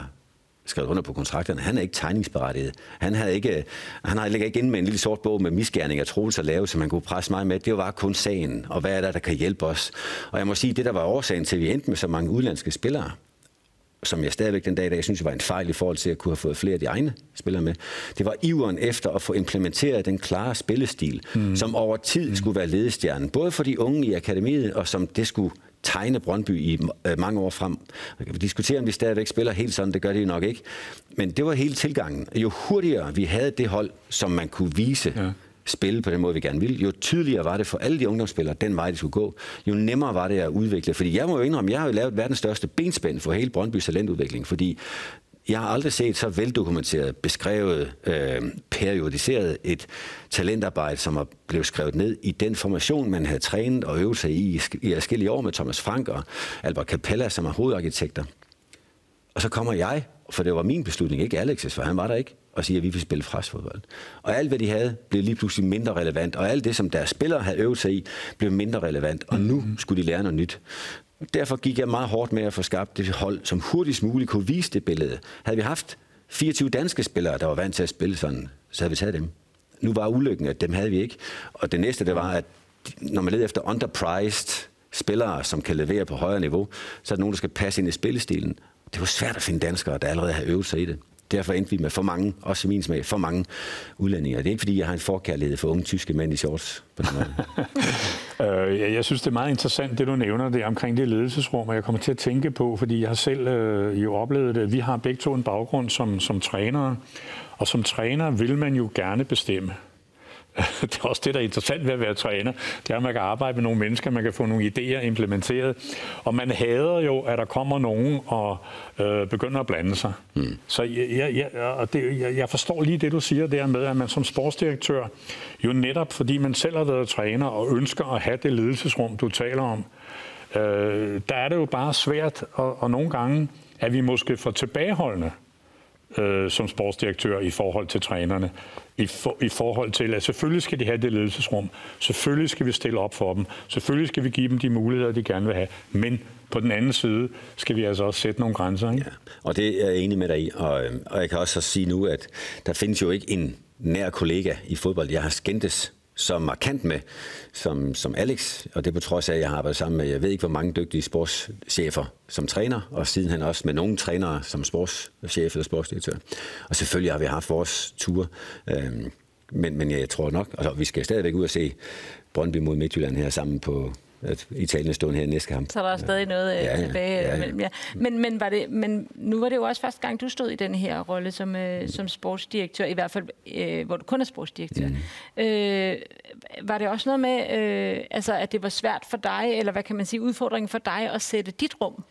skrevet under på kontrakterne. Han er ikke tegningsberettiget. Han, havde ikke, han har ikke inde med en lille sort bog med misgerning af Troels at lave, som man kunne presse mig med. Det var kun sagen, og hvad er der, der kan hjælpe os? Og jeg må sige, det der var årsagen til, at vi endte med så mange udlandske spillere, som jeg stadigvæk den dag i dag synes var en fejl i forhold til at kunne have fået flere af de egne spillere med. Det var iveren efter at få implementeret den klare spillestil, mm. som over tid mm. skulle være ledestjernen, både for de unge i akademiet, og som det skulle tegne Brøndby i øh, mange år frem. Vi kan diskutere, om vi stadigvæk spiller helt sådan, det gør det nok ikke. Men det var hele tilgangen. Jo hurtigere vi havde det hold, som man kunne vise, ja spille på den måde, vi gerne ville, jo tydeligere var det for alle de ungdomsspillere, den vej, de skulle gå, jo nemmere var det at udvikle. Fordi jeg må jo indrømme, jeg har jo lavet verdens største benspænd for hele Brøndbys talentudvikling, fordi jeg har aldrig set så veldokumenteret, beskrevet, øh, periodiseret et talentarbejde, som er blevet skrevet ned i den formation, man havde trænet og øvet sig i i forskellige år med Thomas Frank og Albert Capella, som er hovedarkitekter. Og så kommer jeg, for det var min beslutning, ikke Alex's, for han var der ikke, og siger, at vi vil spille fodbold. Og alt, hvad de havde, blev lige pludselig mindre relevant, og alt det, som deres spillere havde øvet sig i, blev mindre relevant, og nu skulle de lære noget nyt. Derfor gik jeg meget hårdt med at få skabt det hold, som hurtigst muligt kunne vise det billede. Havde vi haft 24 danske spillere, der var vant til at spille sådan, så havde vi taget dem. Nu var ulykken, at dem havde vi ikke. Og det næste, det var, at når man leder efter underpriced spillere, som kan levere på højere niveau, så er der nogen, der skal passe ind i spillestilen. Det var svært at finde danskere, der allerede havde øvet sig i det. Derfor endte vi med for mange, også i min smag, for mange udlændinge. Det er ikke, fordi jeg har en forkærlighed for unge tyske mænd i shorts. På den måde. øh, jeg synes, det er meget interessant, det du nævner det omkring det ledelsesrum, og jeg kommer til at tænke på, fordi jeg har selv øh, jo oplevet det. Vi har begge to en baggrund som, som trænere, og som træner vil man jo gerne bestemme. det er også det, der er interessant ved at være træner. Det er, at man kan arbejde med nogle mennesker, man kan få nogle idéer implementeret. Og man hader jo, at der kommer nogen og øh, begynder at blande sig. Mm. Så jeg, jeg, og det, jeg, jeg forstår lige det, du siger der med, at man som sportsdirektør, jo netop fordi man selv har været træner og ønsker at have det ledelsesrum, du taler om, øh, der er det jo bare svært, og, og nogle gange er vi måske for tilbageholdende øh, som sportsdirektør i forhold til trænerne. I, for, I forhold til, at selvfølgelig skal de have det ledelsesrum. Selvfølgelig skal vi stille op for dem. Selvfølgelig skal vi give dem de muligheder, de gerne vil have. Men på den anden side skal vi altså også sætte nogle grænser. Ikke? Ja, og det er jeg enig med dig i. Og, øh, og jeg kan også sige nu, at der findes jo ikke en nær kollega i fodbold, jeg har skændtes så markant med, som, som Alex, og det på trods af, at jeg har arbejdet sammen med, jeg ved ikke, hvor mange dygtige sportschefer som træner, og sidenhen også med nogle trænere som sportschef eller sportsdirektør. Og selvfølgelig har vi haft vores ture, øh, men, men jeg tror nok, altså vi skal stadigvæk ud og se Brøndby mod Midtjylland her sammen på, at Italien stod her næste kamp. Så der er stadig noget øh, ja, tilbage ja, ja. mellem jer. Men, men, var det, men nu var det jo også første gang, du stod i den her rolle som, øh, som sportsdirektør, i hvert fald øh, hvor du kun er sportsdirektør. Mm. Øh, var det også noget med, øh, altså, at det var svært for dig, eller hvad kan man sige, udfordringen for dig at sætte dit rum?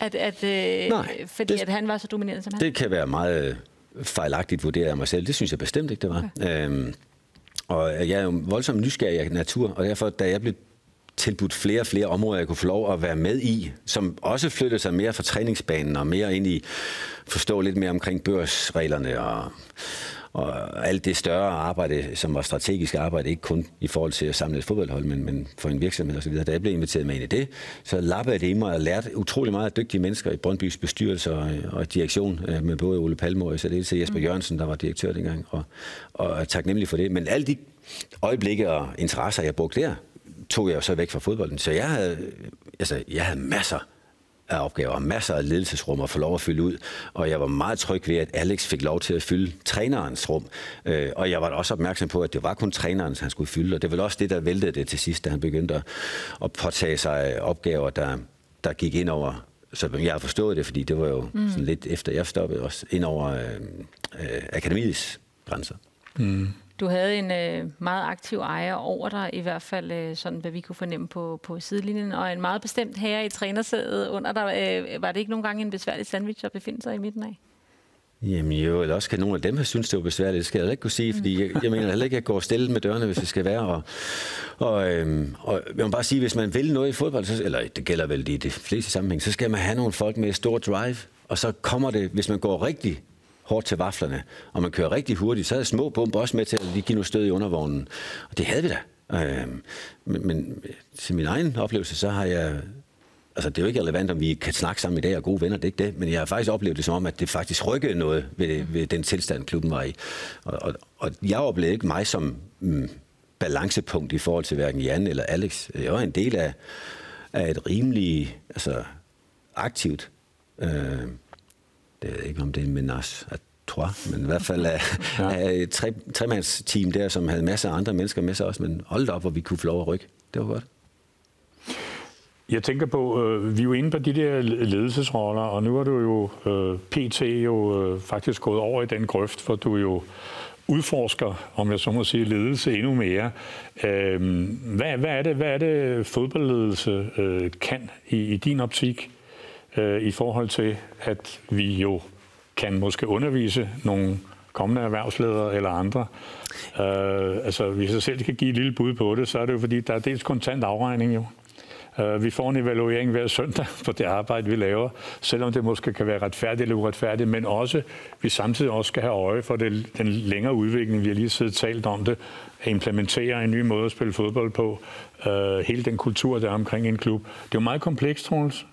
At, at, øh, Nej, fordi det, at han var så dominerende som han? Det kan være meget fejlagtigt vurderet af mig selv. Det synes jeg bestemt ikke, det var. Okay. Øhm, og jeg er jo voldsomt nysgerrig af natur, og derfor, da jeg blev tilbudt flere og flere områder, jeg kunne få lov at være med i, som også flyttede sig mere fra træningsbanen og mere ind i forstå lidt mere omkring børsreglerne og, og alt det større arbejde, som var strategisk arbejde, ikke kun i forhold til at samle et fodboldhold, men, men for en virksomhed osv. Da jeg blev inviteret med ind i det, så lappede det i mig og lærte utrolig meget af dygtige mennesker i Brøndbys bestyrelse og, og direktion, øh, med både Ole Palme og så det til Jesper mm. Jørgensen, der var direktør dengang, og, og taknemmelig for det. Men alle de øjeblikke og interesser, jeg brugte der, tog jeg jo så væk fra fodbolden. Så jeg havde, altså, jeg havde masser af opgaver, masser af ledelsesrum at få lov at fylde ud, og jeg var meget tryg ved, at Alex fik lov til at fylde trænerens rum, øh, og jeg var også opmærksom på, at det var kun træneren, han skulle fylde, og det var også det, der væltede det til sidst, da han begyndte at påtage sig opgaver, der, der gik ind over så jeg har forstået det, fordi det var jo mm. sådan lidt efter jeg stoppede også ind over øh, øh, akademiets grænser. Mm. Du havde en øh, meget aktiv ejer over dig, i hvert fald øh, sådan, hvad vi kunne fornemme på, på sidelinjen, og en meget bestemt herre i trænersædet under dig. Øh, var det ikke nogle gange en besværlig sandwich at befinde sig i midten af? Jamen jo, eller også kan nogle af dem have synes, det var besværligt. Det skal jeg ikke kunne sige, fordi jeg, jeg mener heller ikke, at jeg går stille med dørene, hvis det skal være. Og, og, øhm, og jeg må bare sige, hvis man vil noget i fodbold, så, eller det gælder vel i de fleste sammenhæng, så skal man have nogle folk med stor drive, og så kommer det, hvis man går rigtig hårdt til vaflerne, og man kører rigtig hurtigt, så er små bomber også med til at lige give noget stød i undervognen. Og det havde vi da. Øh, men, men øh, til min egen oplevelse, så har jeg... Altså, det er jo ikke relevant, om vi kan snakke sammen i dag og gode venner, det er ikke det. Men jeg har faktisk oplevet det som om, at det faktisk rykkede noget ved, ved den tilstand, klubben var i. Og, og, og jeg oplevede ikke mig som mm, balancepunkt i forhold til hverken Jan eller Alex. Jeg var en del af, af et rimelig altså, aktivt øh, det ved ikke, om det er en menas at trois, men i hvert fald af, ja. af et tre, tremandsteam der, som havde masser af andre mennesker med sig også, men holdt op, hvor vi kunne få lov at rykke. Det var godt. Jeg tænker på, øh, vi er jo inde på de der ledelsesroller, og nu er du jo øh, PT jo øh, faktisk gået over i den grøft, for du jo udforsker, om jeg så må sige, ledelse endnu mere. Øh, hvad, hvad, er det, hvad er det fodboldledelse øh, kan i, i din optik? Øh, i forhold til, at vi jo kan måske undervise nogle kommende erhvervsledere eller andre. Øh, altså, hvis jeg selv kan give et lille bud på det, så er det jo fordi, der er dels kontant afregning jo. Uh, vi får en evaluering hver søndag på det arbejde, vi laver, selvom det måske kan være retfærdigt eller uretfærdigt, men også, vi samtidig også skal have øje for det, den længere udvikling, vi har lige siddet talt om det, at implementere en ny måde at spille fodbold på, uh, hele den kultur, der er omkring en klub. Det er jo meget komplekst, Troels.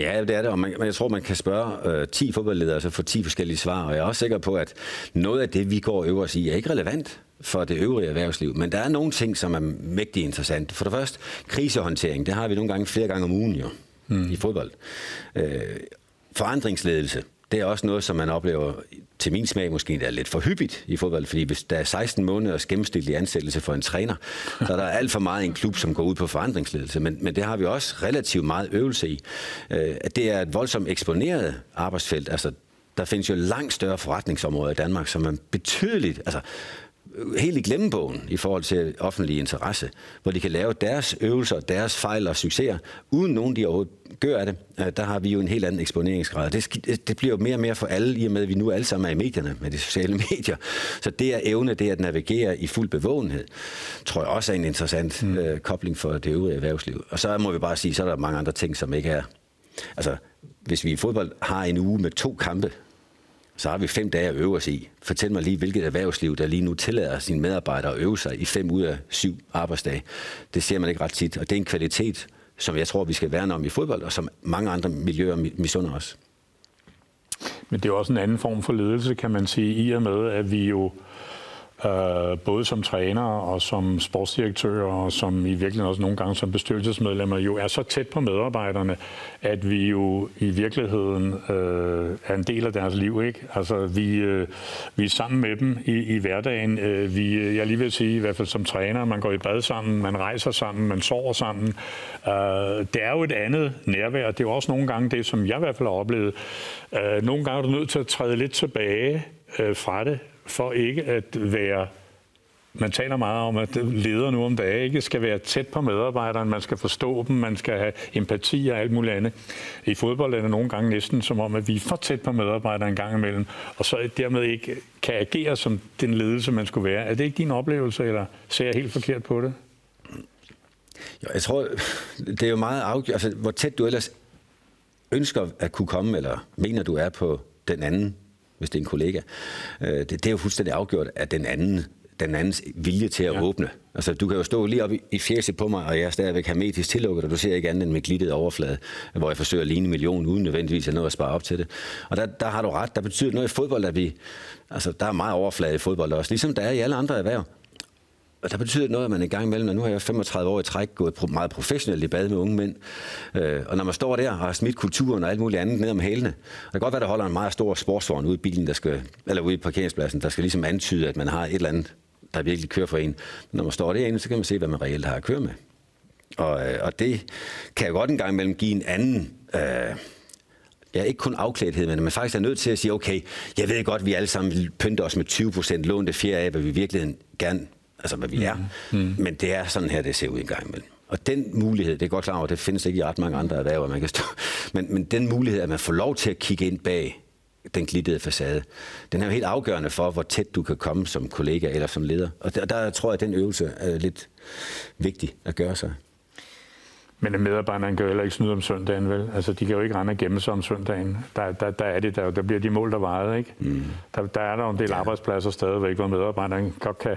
Ja, det er det, og man, jeg tror, man kan spørge øh, 10 fodboldledere, altså få 10 forskellige svar, og jeg er også sikker på, at noget af det, vi går og øver os i, er ikke relevant for det øvrige erhvervsliv, men der er nogle ting, som er mægtig interessante. For det første, krisehåndtering, det har vi nogle gange flere gange om ugen jo, mm. i fodbold. Øh, forandringsledelse, det er også noget, som man oplever til min smag måske er lidt for hyppigt i fodbold, fordi hvis der er 16 måneders gennemsnitlig ansættelse for en træner, så er der alt for meget en klub, som går ud på forandringsledelse. Men, men det har vi også relativt meget øvelse i. Øh, det er et voldsomt eksponeret arbejdsfelt. Altså, der findes jo langt større forretningsområder i Danmark, som man betydeligt, altså helt i glemmebogen i forhold til offentlig interesse, hvor de kan lave deres øvelser, deres fejl og succeser, uden nogen de overhovedet gør det. Øh, der har vi jo en helt anden eksponeringsgrad. Det, det bliver jo mere og mere for alle, i og med at vi nu alle sammen er i medierne med de sociale medier. Så det er evne, det at navigere i fuld bevågenhed, tror jeg også er en interessant mm. øh, kobling for det øvrige erhvervsliv. Og så må vi bare sige, så er der mange andre ting, som ikke er... Altså, hvis vi i fodbold har en uge med to kampe, så har vi fem dage at øve os i. Fortæl mig lige, hvilket erhvervsliv, der lige nu tillader sine medarbejdere at øve sig i fem ud af syv arbejdsdage. Det ser man ikke ret tit, og det er en kvalitet, som jeg tror, vi skal værne om i fodbold, og som mange andre miljøer misunder os. Men det er også en anden form for ledelse, kan man sige, i og med, at vi jo øh, Øh, både som træner og som sportsdirektør og som i virkeligheden også nogle gange som bestyrelsesmedlemmer jo er så tæt på medarbejderne, at vi jo i virkeligheden øh, er en del af deres liv. Ikke? Altså vi, øh, vi er sammen med dem i, i hverdagen. Øh, vi, øh, jeg lige vil sige, i hvert fald som træner, man går i bad sammen, man rejser sammen, man sover sammen. Øh, det er jo et andet nærvær. Det er jo også nogle gange det, som jeg i hvert fald har oplevet. Øh, nogle gange er du nødt til at træde lidt tilbage øh, fra det, for ikke at være man taler meget om, at ledere nu om dagen ikke skal være tæt på medarbejderen, man skal forstå dem, man skal have empati og alt muligt andet. I fodbold er det nogle gange næsten som om, at vi er for tæt på medarbejderen en gang imellem, og så dermed ikke kan agere som den ledelse, man skulle være. Er det ikke din oplevelse, eller ser jeg helt forkert på det? Jo, jeg tror, det er jo meget afgjort, altså hvor tæt du ellers ønsker at kunne komme, eller mener du er på den anden hvis det er en kollega. Øh, det, det er jo fuldstændig afgjort, at den anden den andens vilje til at ja. åbne. Altså, du kan jo stå lige oppe i, i fjeset på mig, og jeg er stadigvæk hermetisk tillukket, og du ser ikke andet end med glittet overflade, hvor jeg forsøger at ligne en million, uden nødvendigvis at nå at spare op til det. Og der, der har du ret. Der betyder noget i fodbold, at vi... Altså, der er meget overflade i fodbold også, ligesom der er i alle andre erhverv. Og der betyder noget, at man en gang imellem, og nu har jeg 35 år i træk gået meget professionelt i bad med unge mænd. Øh, og når man står der og har smidt kulturen og alt muligt andet ned om hælene, og det kan godt være, der holder en meget stor sportsvogn ude i bilen, der skal, eller ude i parkeringspladsen, der skal ligesom antyde, at man har et eller andet, der virkelig kører for en. Men når man står derinde, så kan man se, hvad man reelt har at køre med. Og, øh, og det kan jo godt en gang imellem give en anden... Øh, ja, ikke kun afklædthed, men man faktisk er nødt til at sige, okay, jeg ved godt, at vi alle sammen vil pynte os med 20 procent lånte fjerde af, hvad vi virkelig gerne altså hvad vi er. Mm. Mm. Men det er sådan her, det ser ud en gang imellem. Og den mulighed, det er godt klar over, det findes ikke i ret mange andre erhverv, man kan stå. Men, men den mulighed, at man får lov til at kigge ind bag den glittede facade, den er jo helt afgørende for, hvor tæt du kan komme som kollega eller som leder. Og der, der tror jeg, at den øvelse er lidt vigtig at gøre sig. Men medarbejderne kan jo heller ikke snyde om søndagen, vel? Altså, de kan jo ikke rende og gemme sig om søndagen. Der, der, der er det, der, der bliver de mål, der vejet, ikke? Mm. Der, der er der en del arbejdspladser stadigvæk, hvor medarbejderne godt kan...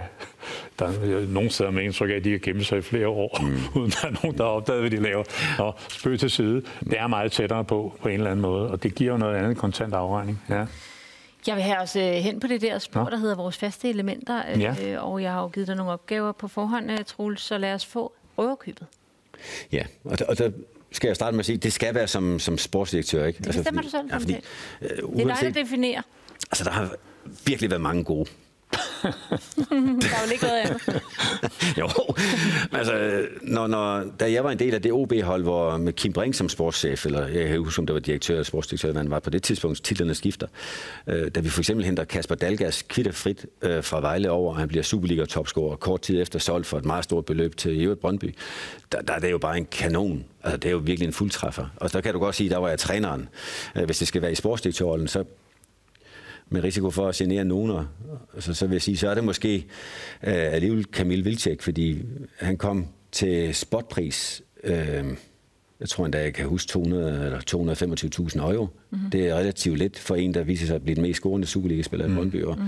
Der er nogle steder med indtryk af, at de kan gemme sig i flere år, mm. uden der er nogen, der har opdaget, hvad de laver. Og spøg til side. Det er meget tættere på, på en eller anden måde, og det giver jo noget andet kontant afregning. Ja. Jeg vil have os øh, hen på det der spor, der hedder vores faste elementer, øh, ja. og jeg har jo givet dig nogle opgaver på forhånd, øh, Troels, så lad os få røverkøbet. Ja, og der, og der skal jeg starte med at sige, det skal være som, som sportsdirektør, ikke? Det bestemmer altså, fordi, du selv. Ja, fordi, uh, det er dig, der definerer. Altså, der har virkelig været mange gode der er jo ikke noget andet. jo, altså, når, når, da jeg var en del af det OB-hold, hvor med Kim Brink som sportschef, eller jeg kan huske, om det var direktør eller sportsdirektør, han var på det tidspunkt, titlerne skifter, øh, da vi for eksempel henter Kasper Dalgas kvitterfrit øh, fra Vejle over, og han bliver Superliga-topscorer kort tid efter solgt for et meget stort beløb til Evert Brøndby, der, der er det jo bare en kanon. Altså, det er jo virkelig en fuldtræffer. Og så kan du godt sige, der var jeg træneren. Øh, hvis det skal være i sportsdirektørrollen, så med risiko for at genere nogen. Og, så, så vil jeg sige, så er det måske øh, alligevel Kamil Vilcek, fordi han kom til spotpris, øh, jeg tror endda, jeg kan huske 200 eller 225.000 euro. Mm-hmm. Det er relativt lidt for en, der viser sig at blive den mest scorende Superliga-spiller mm. i Brøndby. Mm.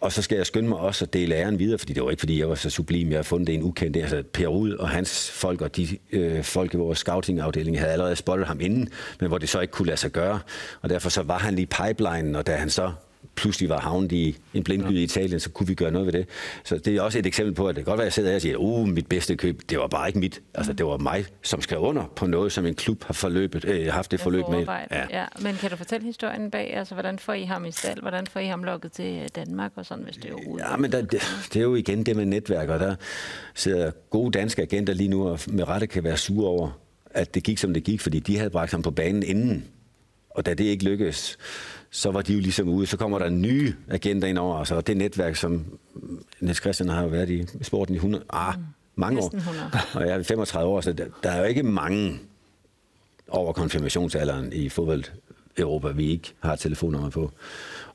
Og så skal jeg skynde mig også at dele æren videre, fordi det var ikke, fordi jeg var så sublim. Jeg har fundet en ukendt. Altså Per Rud og hans folk og de øh, folk i vores scouting-afdeling havde allerede spottet ham inden, men hvor det så ikke kunne lade sig gøre. Og derfor så var han lige pipeline, og da han så pludselig var havnet i en blindgyde ja. i Italien, så kunne vi gøre noget ved det. Så det er også et eksempel på, at det kan godt være, at jeg sidder her og siger, uh, mit bedste køb, det var bare ikke mit. Altså, det var mig, som skrev under på noget, som en klub har forløbet, øh, haft det forløb med. Ja. ja. Men kan du fortælle historien bag? Altså, hvordan får I ham i stald? Hvordan får I ham lukket til Danmark og sådan, hvis det er overhovedet? Ja, men der, det, det, er jo igen det med netværk, og der sidder gode danske agenter lige nu, og med rette kan være sure over, at det gik, som det gik, fordi de havde bragt ham på banen inden. Og da det ikke lykkedes, så var de jo ligesom ude. Så kommer der en ny agenda ind over os, og det netværk, som Niels Christian har jo været i sporten i 100, ah, mange år. Næsten 100. Og jeg er 35 år, så der, der er jo ikke mange over konfirmationsalderen i fodbold Europa, vi ikke har telefonnummer på.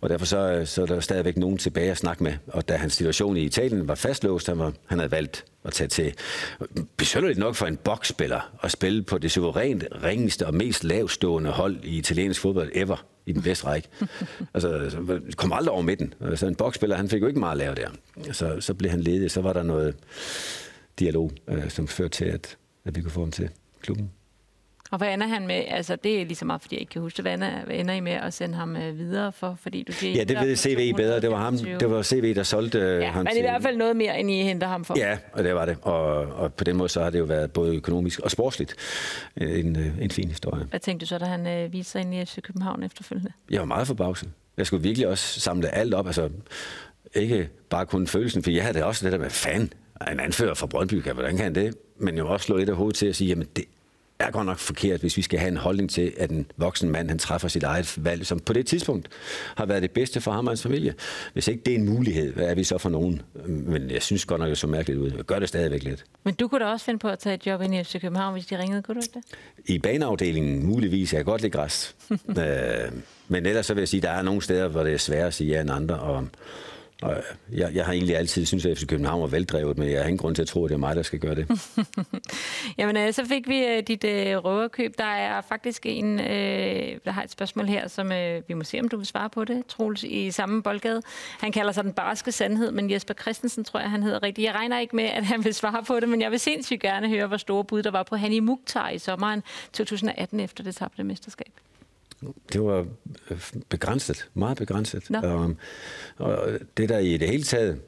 Og derfor så, så er der stadigvæk nogen tilbage at snakke med. Og da hans situation i Italien var fastlåst, han, var, han havde valgt at tage til besønderligt nok for en boksspiller at spille på det suverænt ringeste og mest lavstående hold i italiensk fodbold ever i den bedste række. altså, så kom aldrig over midten. Så en boksspiller, han fik jo ikke meget at lave der. Så, så blev han ledig. Så var der noget dialog, øh, som førte til, at, at vi kunne få ham til klubben. Og hvad ender han med? Altså, det er lige så meget, fordi jeg ikke kan huske det. Hvad ender, hvad ender I med at sende ham øh, videre for? Fordi du siger, Ja, det ved CV bedre. Det var ham. Det var CV, der solgte øh, Ja, ham men i hvert fald noget mere, end I henter ham for. Ja, og det var det. Og, og på den måde så har det jo været både økonomisk og sportsligt øh, en, en fin historie. Hvad tænkte du så, da han øh, viste sig ind i FC København efterfølgende? Jeg var meget forbavset. Jeg skulle virkelig også samle alt op. Altså, ikke bare kun følelsen, for jeg havde da også det der med, fan, en anfører fra Brøndby, kan, hvordan kan han det? Men var også slå lidt af hovedet til at sige, jamen det er godt nok forkert, hvis vi skal have en holdning til, at en voksen mand, han træffer sit eget valg, som på det tidspunkt har været det bedste for ham og hans familie. Hvis ikke det er en mulighed, hvad er vi så for nogen? Men jeg synes godt nok, det så mærkeligt ud. Jeg gør det stadigvæk lidt. Men du kunne da også finde på at tage et job ind i FC København, hvis de ringede, kunne du ikke det? I baneafdelingen muligvis. Jeg kan godt lide græs. øh, men ellers så vil jeg sige, at der er nogle steder, hvor det er sværere at sige ja end andre. Og, og øh, jeg, jeg har egentlig altid synes at FC København var veldrevet, men jeg har ingen grund til at tro, at det er mig, der skal gøre det. Jamen, øh, så fik vi øh, dit øh, røverkøb. Der er faktisk en, øh, der har et spørgsmål her, som øh, vi må se, om du vil svare på det, Troels, i samme boldgade. Han kalder sig den barske sandhed, men Jesper Christensen tror jeg, han hedder rigtigt. Jeg regner ikke med, at han vil svare på det, men jeg vil sindssygt gerne høre, hvor store bud der var på Hanni Mukhtar i sommeren 2018 efter det tabte mesterskab. Det var øh, begrænset, meget begrænset. Nå. Og, og det der i det hele taget,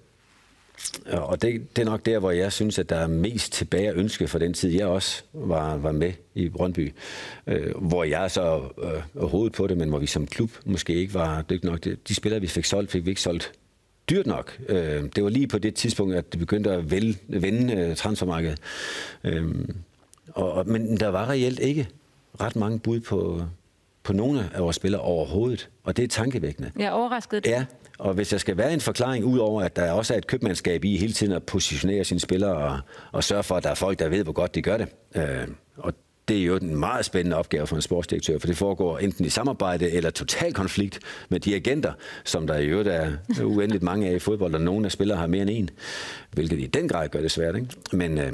og det, det er nok der, hvor jeg synes, at der er mest tilbage at ønske for den tid, jeg også var, var med i Brøndby. Øh, hvor jeg så øh, hovedet på det, men hvor vi som klub måske ikke var dygtige nok. De spillere, vi fik solgt, fik vi ikke solgt dyrt nok. Øh, det var lige på det tidspunkt, at det begyndte at vælge, vende øh, transfermarkedet. Øh, og, og, men der var reelt ikke ret mange bud på, på nogle af vores spillere overhovedet, og det er tankevækkende. Jeg er overrasket. Ja, og hvis der skal være en forklaring ud over, at der også er et købmandskab i hele tiden at positionere sine spillere og, og sørge for, at der er folk, der ved, hvor godt de gør det. Øh, og det er jo en meget spændende opgave for en sportsdirektør, for det foregår enten i samarbejde eller total konflikt med de agenter, som der i øvrigt er uendeligt mange af i fodbold, og nogle af spillere har mere end en, hvilket i den grad gør det svært. Ikke? Men, øh,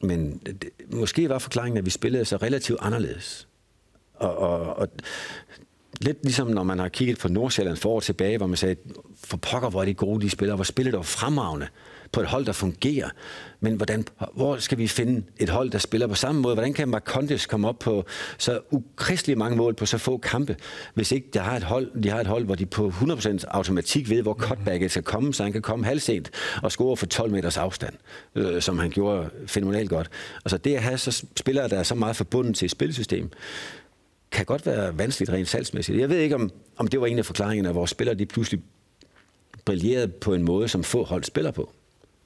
men det, måske var forklaringen, at vi spillede så relativt anderledes. Og, og, og lidt ligesom når man har kigget på Nordsjælland for år tilbage, hvor man sagde, for pokker, hvor er de gode, de spiller, hvor spiller der fremragende på et hold, der fungerer. Men hvordan, hvor skal vi finde et hold, der spiller på samme måde? Hvordan kan Marcondes komme op på så ukristelig mange mål på så få kampe, hvis ikke de har et hold, de har et hold hvor de på 100% automatik ved, hvor cutbacket skal komme, så han kan komme halvsent og score for 12 meters afstand, øh, som han gjorde fænomenalt godt. Altså det at have så spillere, der er så meget forbundet til et spilsystem, kan godt være vanskeligt rent salgsmæssigt. Jeg ved ikke, om, om det var en af forklaringerne, at vores spillere de pludselig brillerede på en måde, som få hold spiller på.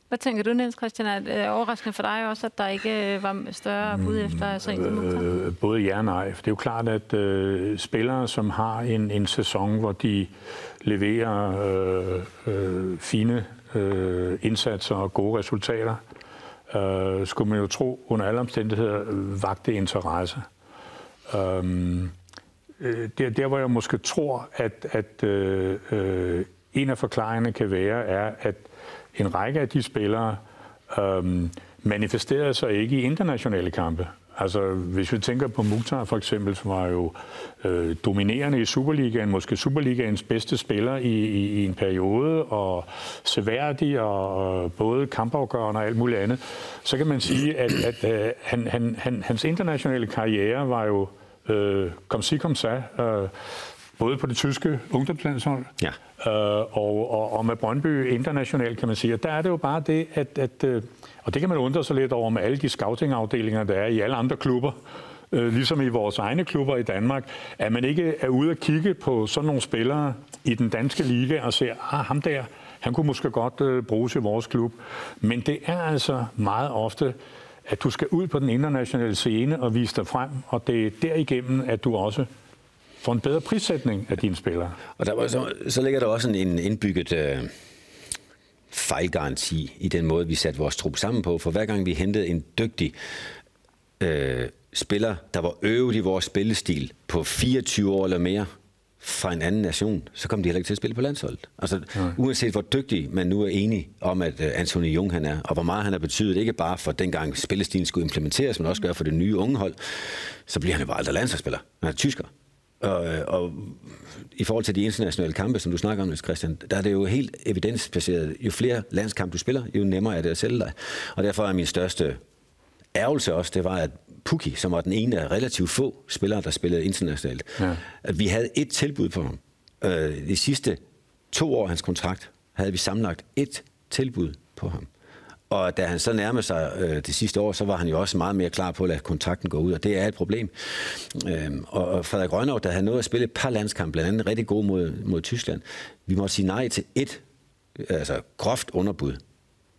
Hvad tænker du, Niels Christian? Er det overraskende for dig også, at der ikke var større bud efter så en øh, Både ja og nej. For det er jo klart, at øh, spillere, som har en, en sæson, hvor de leverer øh, øh, fine øh, indsatser og gode resultater, øh, skulle man jo tro under alle omstændigheder vagte interesse. Øhm, øh, der, der, hvor jeg måske tror, at, at øh, øh, en af forklaringerne kan være, er, at en række af de spillere øh, manifesterede sig ikke i internationale kampe. Altså, hvis vi tænker på Mukhtar for eksempel, som var jo øh, dominerende i Superligaen, måske Superligaens bedste spiller i, i, i en periode, og seværdig, og, og både kampafgørende og alt muligt andet, så kan man sige, at, at øh, han, han, han, hans internationale karriere var jo øh, kom sig kom sig, øh, både på det tyske ungdomslandshold, ja. øh, og, og, og med Brøndby internationalt, kan man sige. Og der er det jo bare det, at, at øh, og det kan man undre sig lidt over med alle de scoutingafdelinger, der er i alle andre klubber, øh, ligesom i vores egne klubber i Danmark, at man ikke er ude at kigge på sådan nogle spillere i den danske liga og ser, ah, ham der, han kunne måske godt øh, bruges i vores klub. Men det er altså meget ofte, at du skal ud på den internationale scene og vise dig frem, og det er derigennem, at du også får en bedre prissætning af dine spillere. Og der var så, så ligger der også en indbygget øh, fejlgaranti i den måde, vi satte vores trup sammen på. For hver gang vi hentede en dygtig øh, spiller, der var øvet i vores spillestil på 24 år eller mere, fra en anden nation, så kom de heller ikke til at spille på landsholdet. Altså, Nej. uanset hvor dygtig man nu er enig om, at uh, Anthony Jung han er, og hvor meget han har betydet, ikke bare for dengang spillestilen skulle implementeres, men også gøre for det nye unge hold, så bliver han jo bare aldrig landsholdsspiller. Han er tysker. Og, øh, og i forhold til de internationale kampe, som du snakker om, Christian, der er det jo helt evidensbaseret. Jo flere landskampe du spiller, jo nemmere er det at sælge dig. Og derfor er min største ærgelse også, det var, at Puki, som var den ene af relativt få spillere, der spillede internationalt, ja. at vi havde et tilbud på ham. Øh, de sidste to år af hans kontrakt havde vi sammenlagt et tilbud på ham. Og da han så nærmede sig øh, det sidste år, så var han jo også meget mere klar på at lade kontrakten gå ud, og det er et problem. Øhm, og Frederik Rønner, der havde nået at spille et par landskampe, blandt andet rigtig god mod, mod Tyskland, vi måtte sige nej til et altså groft underbud.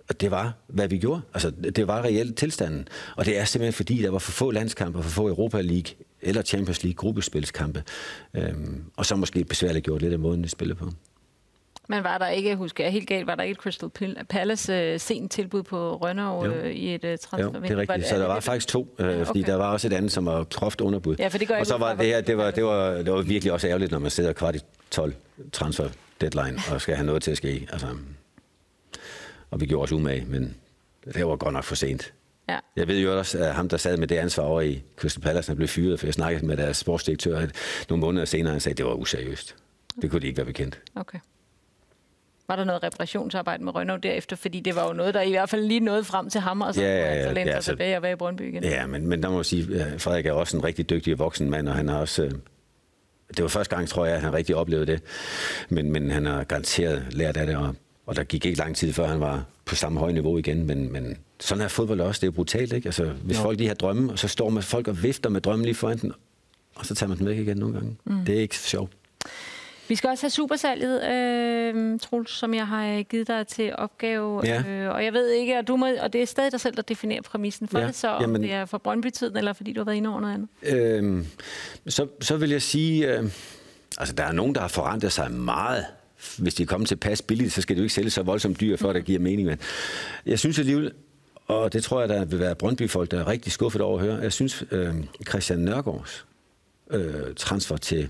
Og det var, hvad vi gjorde. Altså, det var reelt tilstanden. Og det er simpelthen fordi, der var for få landskampe, for få Europa League eller Champions League gruppespilskampe. Øhm, og så måske besværligt gjort lidt af måden, de spillede på. Men var der ikke, husker jeg helt galt, var der ikke et Crystal Palace uh, sent tilbud på Rønner uh, i et uh, transfer? Jo, det er rigtigt. Så der var faktisk to, uh, okay. fordi der var også et andet, som var groft underbud. Ja, for det gør og så var det her, det var, det, var, det var virkelig også ærgerligt, når man sidder kvart i 12 transfer deadline og skal have noget til at ske. Altså, og vi gjorde os umage, men det var godt nok for sent. Ja. Jeg ved jo også, at ham, der sad med det ansvar over i Crystal Palace, blev fyret, for jeg snakkede med deres sportsdirektør nogle måneder senere, og han sagde, at det var useriøst. Det kunne de ikke være bekendt. Okay. Var der noget reparationsarbejde med Rønnow derefter? Fordi det var jo noget, der i hvert fald lige nåede frem til ham, og så ja, ja, ja, så ja, tilbage og være i Brøndby igen. Ja, men, men der må jeg sige, at Frederik er også en rigtig dygtig voksen mand, og han har også... Øh, det var første gang, tror jeg, at han rigtig oplevede det. Men, men han har garanteret lært af det, og og der gik ikke lang tid, før han var på samme høje niveau igen. Men, men sådan er fodbold også. Det er brutalt, ikke? Altså, hvis jo. folk lige har drømme, og så står man folk og vifter med drømmen lige foran den, og så tager man den væk igen nogle gange. Mm. Det er ikke sjovt. Vi skal også have supersalget, øh, Troels, som jeg har givet dig til opgave. Ja. Øh, og jeg ved ikke, og, du må, og det er stadig dig selv, der definerer præmissen for ja. det, så om Jamen, det er for Brøndby-tiden, eller fordi du har været inde over noget andet? Øh, så, så vil jeg sige, øh, altså der er nogen, der har forandret sig meget hvis de er kommet til pas billigt, så skal det jo ikke sælge så voldsomt dyr, for at det giver mening. Men jeg synes alligevel, og det tror jeg, der vil være Brøndby-folk, der er rigtig skuffet over at høre. Jeg synes, øh, Christian Nørgaards øh, transfer til,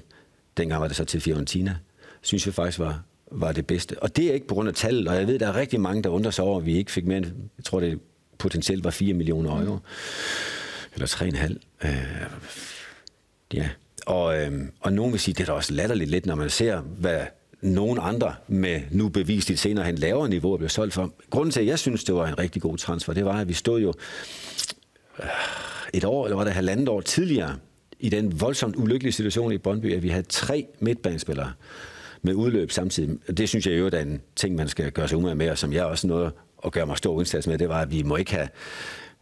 dengang var det så til Fiorentina, synes jeg faktisk var, var det bedste. Og det er ikke på grund af tallet, og jeg ved, der er rigtig mange, der undrer sig over, at vi ikke fik mere jeg tror, det potentielt var 4 millioner euro. Eller 3,5. Øh, ja. Og, øh, og nogen vil sige, det er da også latterligt lidt, når man ser, hvad nogen andre med nu bevisligt senere hen lavere niveau at solgt for. Grunden til, at jeg synes, det var en rigtig god transfer, det var, at vi stod jo øh, et år, eller var det halvandet år tidligere, i den voldsomt ulykkelige situation i Brøndby, at vi havde tre midtbanespillere med udløb samtidig. Det synes jeg jo er en ting, man skal gøre sig umage med, og som jeg også noget at gøre mig stor indsats med, det var, at vi må ikke have...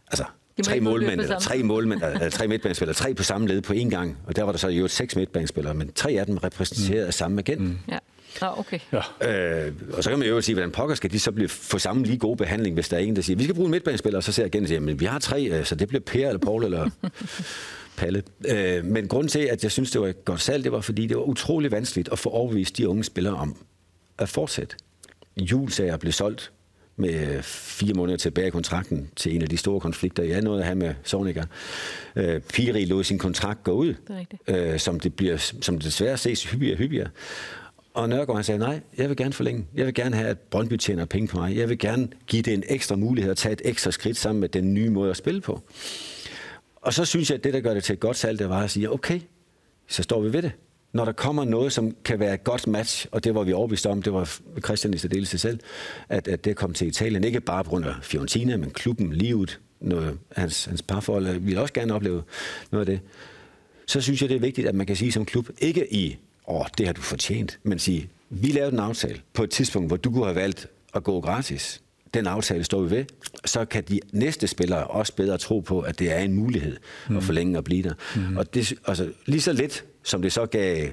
Altså, tre målmænd, eller tre målmænd, eller tre midtbanespillere, tre på samme led på én gang. Og der var der så jo seks midtbanespillere, men tre af dem repræsenteret mm. af samme agent. Mm. Ja. Nå, okay. Ja. Øh, og så kan man jo sige, hvordan pokker skal de så blive, få samme lige god behandling, hvis der er en, der siger, vi skal bruge en midtbanespiller, og så ser jeg igen og siger, men vi har tre, øh, så det bliver Per eller Paul eller Palle. Øh, men grunden til, at jeg synes, det var et godt salg, det var, fordi det var utrolig vanskeligt at få overbevist de unge spillere om at fortsætte. Julsager blev solgt med fire måneder tilbage i kontrakten til en af de store konflikter, jeg nåede at have med Sonica. Øh, Piri lod sin kontrakt gå ud, det øh, som, det bliver, som det desværre ses hyppigere og hyppigere. Og Nørgaard han sagde, nej, jeg vil gerne forlænge. Jeg vil gerne have, at Brøndby tjener penge på mig. Jeg vil gerne give det en ekstra mulighed at tage et ekstra skridt sammen med den nye måde at spille på. Og så synes jeg, at det, der gør det til et godt salg, det var at sige, okay, så står vi ved det. Når der kommer noget, som kan være et godt match, og det var vi overbevist om, det var Christian i særdeleshed selv, at, at det kom til Italien, ikke bare på grund af Fiorentina, men klubben, livet, noget, hans, hans parforhold, øh, ville også gerne opleve noget af det. Så synes jeg, det er vigtigt, at man kan sige som klub, ikke i åh, det har du fortjent. Men sige, vi lavede en aftale på et tidspunkt, hvor du kunne have valgt at gå gratis. Den aftale står vi ved. Så kan de næste spillere også bedre tro på, at det er en mulighed mm. at forlænge og blive der. Mm. Og det, altså, lige så lidt, som det så gav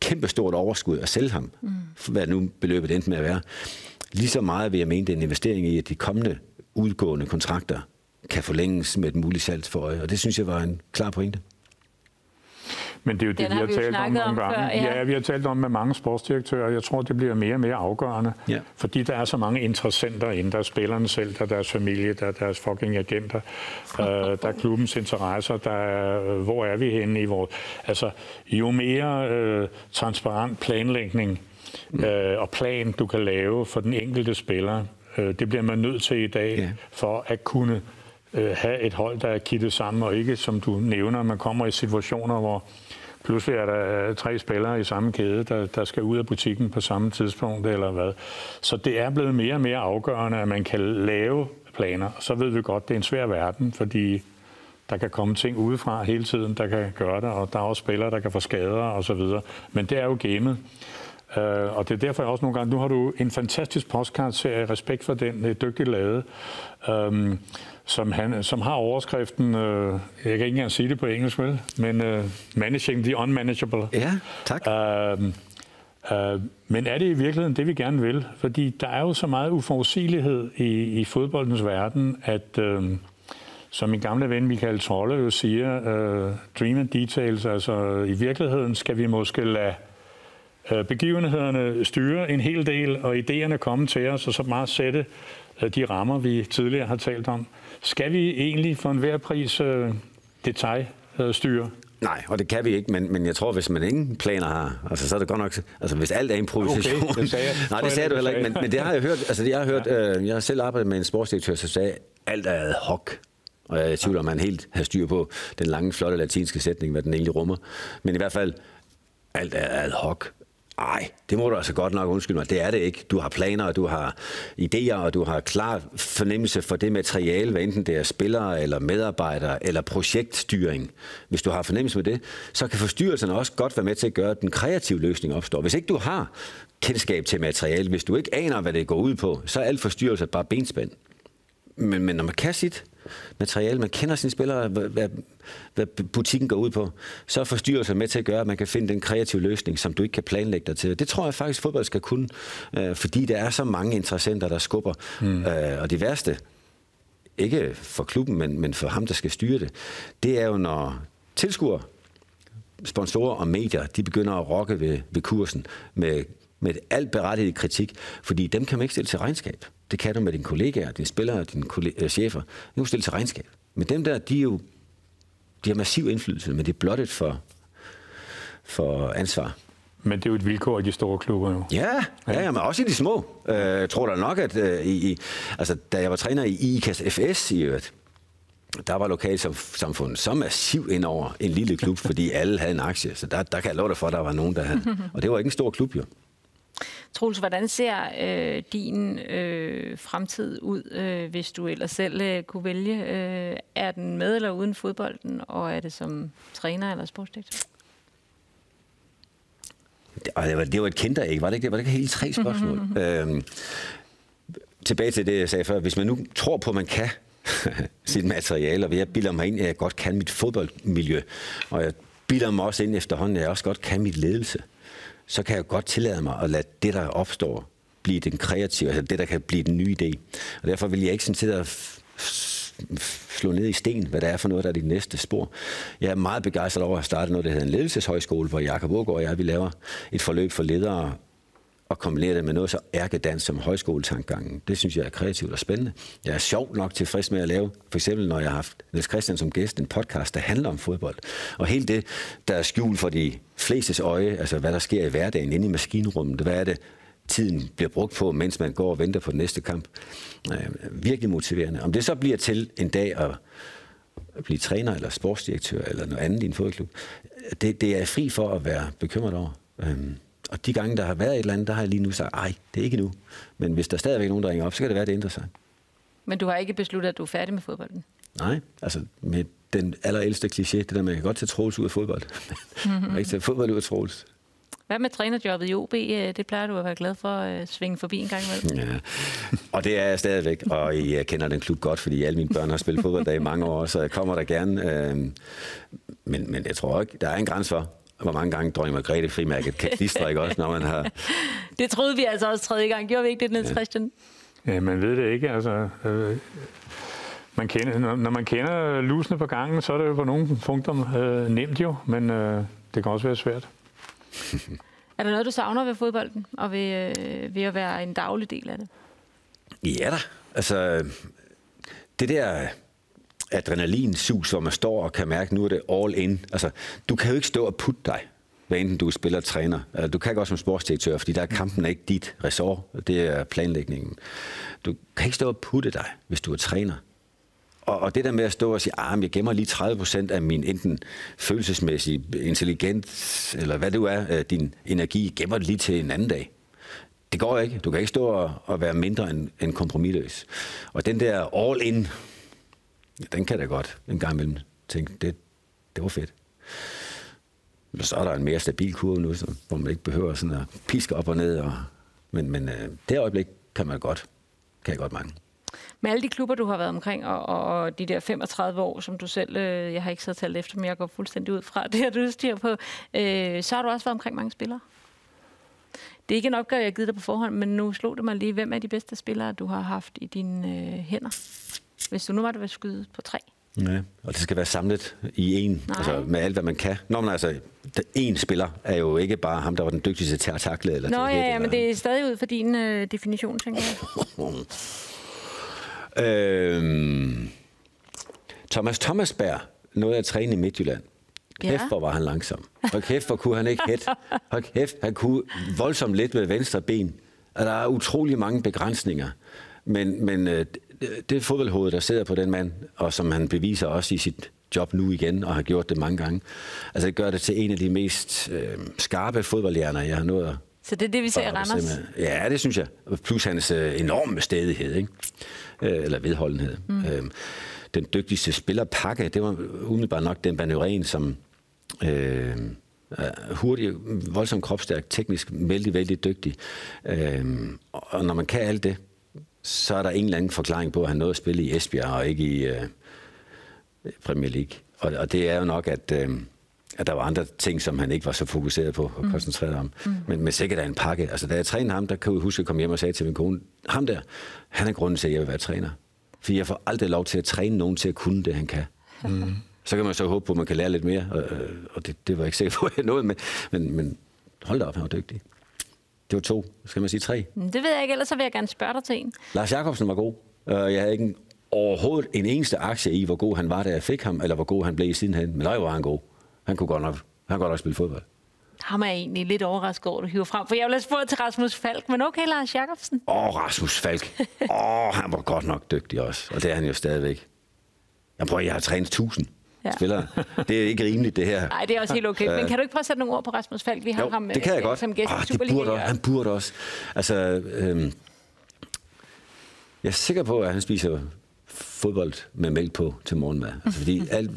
kæmpestort overskud at sælge ham, mm. hvad nu beløbet endte med at være, lige så meget vil jeg mene, det er en investering i, at de kommende udgående kontrakter kan forlænges med et muligt salg for øje. Og det synes jeg var en klar pointe. Men det er jo det, Den vi har vi talt om nogle om gange. før, ja. ja, vi har talt om med mange sportsdirektører, og jeg tror, det bliver mere og mere afgørende. Ja. Fordi der er så mange interessenter inde. Der er spillerne selv, der er deres familie, der er deres fucking agenter, øh, der er klubbens interesser, der er, øh, hvor er vi henne i vores... Altså, jo mere øh, transparent planlægning øh, og plan, du kan lave for den enkelte spiller, øh, det bliver man nødt til i dag, Ja. for at kunne øh, have et hold, der er kittet sammen, og ikke, som du nævner, man kommer i situationer, hvor pludselig er der øh, tre spillere i samme kæde, der, der skal ud af butikken på samme tidspunkt, eller hvad. Så det er blevet mere og mere afgørende, at man kan lave planer. Så ved vi godt, det er en svær verden, fordi der kan komme ting udefra hele tiden, der kan gøre det, og der er også spillere, der kan få skader og så videre. Men det er jo gamet. Uh, og det er derfor jeg også nogle gange, nu har du en fantastisk podcast-serie, respekt for den, det er dygtigt lavet, um, som, han, som har overskriften, uh, jeg kan ikke engang sige det på engelsk, vel, men uh, Managing the Unmanageable. Ja, tak. Uh, uh, men er det i virkeligheden det, vi gerne vil? Fordi der er jo så meget uforudsigelighed i, i fodboldens verden, at uh, som min gamle ven Michael Trolle jo siger, uh, dream and details, altså i virkeligheden skal vi måske lade øh, begivenhederne styre en hel del, og idéerne komme til os, og så meget sætte øh, de rammer, vi tidligere har talt om. Skal vi egentlig for enhver pris øh, detaljstyre? Nej, og det kan vi ikke, men, men jeg tror, hvis man ingen planer har, altså, så er det godt nok, altså hvis alt er improvisation. Okay, det sagde jeg. Nej, det sagde du heller ikke, men, men det har jeg hørt, altså jeg har hørt, øh, jeg har selv arbejdet med en sportsdirektør, som sagde, alt er ad hoc. Og jeg er i tvivl om, man helt har styr på den lange, flotte latinske sætning, hvad den egentlig rummer. Men i hvert fald, alt er ad hoc. Nej, det må du altså godt nok undskylde mig. Det er det ikke. Du har planer, og du har idéer, og du har klar fornemmelse for det materiale, hvad enten det er spillere, eller medarbejdere, eller projektstyring. Hvis du har fornemmelse med det, så kan forstyrrelserne også godt være med til at gøre, at den kreative løsning opstår. Hvis ikke du har kendskab til materiale, hvis du ikke aner, hvad det går ud på, så er alt forstyrrelse bare benspænd. Men, men når man kan sit materiale, man kender sine spillere, hvad, hvad, butikken går ud på, så er forstyrrelser med til at gøre, at man kan finde den kreative løsning, som du ikke kan planlægge dig til. Det tror jeg faktisk, fodbold skal kunne, øh, fordi der er så mange interessenter, der skubber. Mm. Øh, og det værste, ikke for klubben, men, men for ham, der skal styre det, det er jo, når tilskuere, sponsorer og medier, de begynder at rokke ved, ved kursen med, med alt berettiget kritik, fordi dem kan man ikke stille til regnskab. Det kan du med dine kollegaer, dine spillere, dine kollegaer, chefer. Du kan stille til regnskab. Men dem der, de er jo de har massiv indflydelse, men det er blottet for, for ansvar. Men det er jo et vilkår i de store klubber jo. Ja, ja, ja men også i de små. Øh, Jeg tror da nok, at øh, i, i, altså, da jeg var træner i IKAS FS i øvrigt, der var lokalsamfundet så massiv ind over en lille klub, fordi alle havde en aktie. Så der, der kan jeg love dig for, at der var nogen, der havde. Og det var ikke en stor klub, jo. Troels, hvordan ser øh, din øh, fremtid ud, øh, hvis du ellers selv øh, kunne vælge? Øh, er den med eller uden fodbolden, og er det som træner eller sportsdirektør? Det, var, det var et kinderæg, var det ikke det? Var det ikke hele tre spørgsmål? øhm, tilbage til det, jeg sagde før. Hvis man nu tror på, at man kan sit materiale, og jeg bilder mig ind, at jeg godt kan mit fodboldmiljø, og jeg bilder mig også ind efterhånden, at jeg også godt kan mit ledelse, så kan jeg godt tillade mig at lade det, der opstår, blive den kreative, altså det, der kan blive den nye idé. Og derfor vil jeg ikke sådan sidde og slå ned i sten, hvad der er for noget, der er det næste spor. Jeg er meget begejstret over at starte noget, der hedder en ledelseshøjskole, hvor Jakob Ågaard og jeg, vi laver et forløb for ledere og kombinere det med noget så ærkedans som højskoletankegangen. Det synes jeg er kreativt og spændende. Jeg er sjovt nok tilfreds med at lave, for eksempel når jeg har haft Niels Christian som gæst, en podcast, der handler om fodbold. Og helt det, der er skjult for de flestes øje, altså hvad der sker i hverdagen inde i maskinrummet, hvad er det, tiden bliver brugt på, mens man går og venter på den næste kamp. Øh, virkelig motiverende. Om det så bliver til en dag at blive træner eller sportsdirektør eller noget andet i en fodboldklub, det, det er jeg fri for at være bekymret over. Øh og de gange, der har været et eller andet, der har jeg lige nu sagt, ej, det er ikke nu. Men hvis der stadigvæk er nogen, der ringer op, så kan det være, det ændrer sig. Men du har ikke besluttet, at du er færdig med fodbolden? Nej, altså med den allerældste kliché, det der, man kan godt tage Troels ud af fodbold. Man kan ikke tage fodbold ud af Troels. Hvad med trænerjobbet i OB? Øh, Det plejer du at være glad for at svinge forbi en gang imellem. Ja. Og det er jeg stadigvæk, og jeg kender den klub godt, fordi alle mine børn har spillet fodbold der i mange år, så jeg kommer der gerne. Men, men jeg tror ikke, der er en grænse for, hvor mange gange dronning Margrethe frimærket kan klistre, ikke også, når man har... Det troede vi altså også tredje gang. Gjorde vi ikke det, Niels Christian? Ja, man ved det ikke. Altså, øh, man kender, når, når man kender lusene på gangen, så er det jo på nogle punkter øh, nemt jo, men øh, det kan også være svært. er der noget, du savner ved fodbolden, og ved, øh, ved at være en daglig del af det? Ja da. Altså, det der adrenalinsus, hvor man står og kan mærke, nu er det all in. Altså, du kan jo ikke stå og putte dig, hvad enten du spiller træner. Altså, du kan godt som sportsdirektør, fordi der er kampen ikke dit ressort, det er planlægningen. Du kan ikke stå og putte dig, hvis du er træner. Og, og det der med at stå og sige, at ah, jeg gemmer lige 30 procent af min enten følelsesmæssige intelligens, eller hvad du er, øh, din energi, gemmer det lige til en anden dag. Det går ikke. Du kan ikke stå og, og være mindre end, end kompromisløs. Og den der all-in, den kan da godt en gang imellem tænke, det, det var fedt. Men så er der en mere stabil kurve nu, så, hvor man ikke behøver sådan at piske op og ned. Og, men men øh, det øjeblik kan man godt, kan jeg godt mange. Med alle de klubber, du har været omkring, og, og de der 35 år, som du selv, øh, jeg har ikke så talt efter, men jeg går fuldstændig ud fra det, her du styr på, øh, så har du også været omkring mange spillere. Det er ikke en opgave, jeg har givet dig på forhånd, men nu slog det mig lige, hvem er de bedste spillere, du har haft i dine øh, hænder? Hvis du nu det ved skyde på tre. Ja, og det skal være samlet i en, altså med alt, hvad man kan. Nå, men altså, en spiller er jo ikke bare ham, der var den dygtigste til at takle. Eller Nå ja, ja, eller... men det er stadig ud for din øh, definition, tænker jeg. øhm, Thomas Thomasberg nåede at træne i Midtjylland. Kæft, ja. hvor var han langsom. Og kæft, hvor kunne han ikke hætte. Og kæft, han kunne voldsomt lidt med venstre ben. Og der er utrolig mange begrænsninger. Men, men øh, det er fodboldhovedet, der sidder på den mand, og som han beviser også i sit job nu igen, og har gjort det mange gange. Altså det gør det til en af de mest øh, skarpe fodboldhjerner, jeg har nået at Så det er det, vi ser i Randers? Ja, det synes jeg. Plus hans øh, enorme stedighed, ikke? Øh, eller vedholdenhed. Mm. Øh, den dygtigste spillerpakke, det var umiddelbart nok den Banøren, som øh, hurtig, voldsomt kropstærk, teknisk vældig, vældig dygtig. Øh, og når man kan alt det, så er der en eller anden forklaring på, at han nåede at spille i Esbjerg og ikke i øh, Premier League. Og, og det er jo nok, at, øh, at der var andre ting, som han ikke var så fokuseret på og mm. koncentreret om. Mm. Men, men sikkert er en pakke. Altså, da jeg trænede ham, der kan jeg huske at komme hjem og sagde til min kone, ham der, han er grunden til, at jeg vil være træner. For jeg får aldrig lov til at træne nogen til at kunne det, han kan. Mm. Så kan man så håbe på, at man kan lære lidt mere, og, og det, det var jeg ikke sikker på, at jeg nåede med. Men, men hold da op, han var dygtig. Det var to. Skal man sige tre? Det ved jeg ikke, ellers så vil jeg gerne spørge dig til en. Lars Jakobsen var god. Jeg havde ikke overhovedet en eneste aktie i, hvor god han var, da jeg fik ham, eller hvor god han blev sidenhen. Men der var han god. Han kunne godt nok, han kunne godt nok spille fodbold. Ham er jeg egentlig lidt overrasket over, at du hiver frem. For jeg vil have spurgt til Rasmus Falk, men okay, Lars Jakobsen. Åh, oh, Rasmus Falk. Åh, oh, han var godt nok dygtig også. Og det er han jo stadigvæk. Jeg prøver, jeg har trænet tusind ja. spillere. Det er ikke rimeligt, det her. Nej, det er også helt okay. Men kan du ikke prøve at sætte nogle ord på Rasmus Falk? Vi har jo, ham det kan jeg øh, godt. som gæst oh, i Superligaen. Burde, han burde også. Altså, øhm, jeg er sikker på, at han spiser fodbold med mælk på til morgenmad. Altså, fordi alt,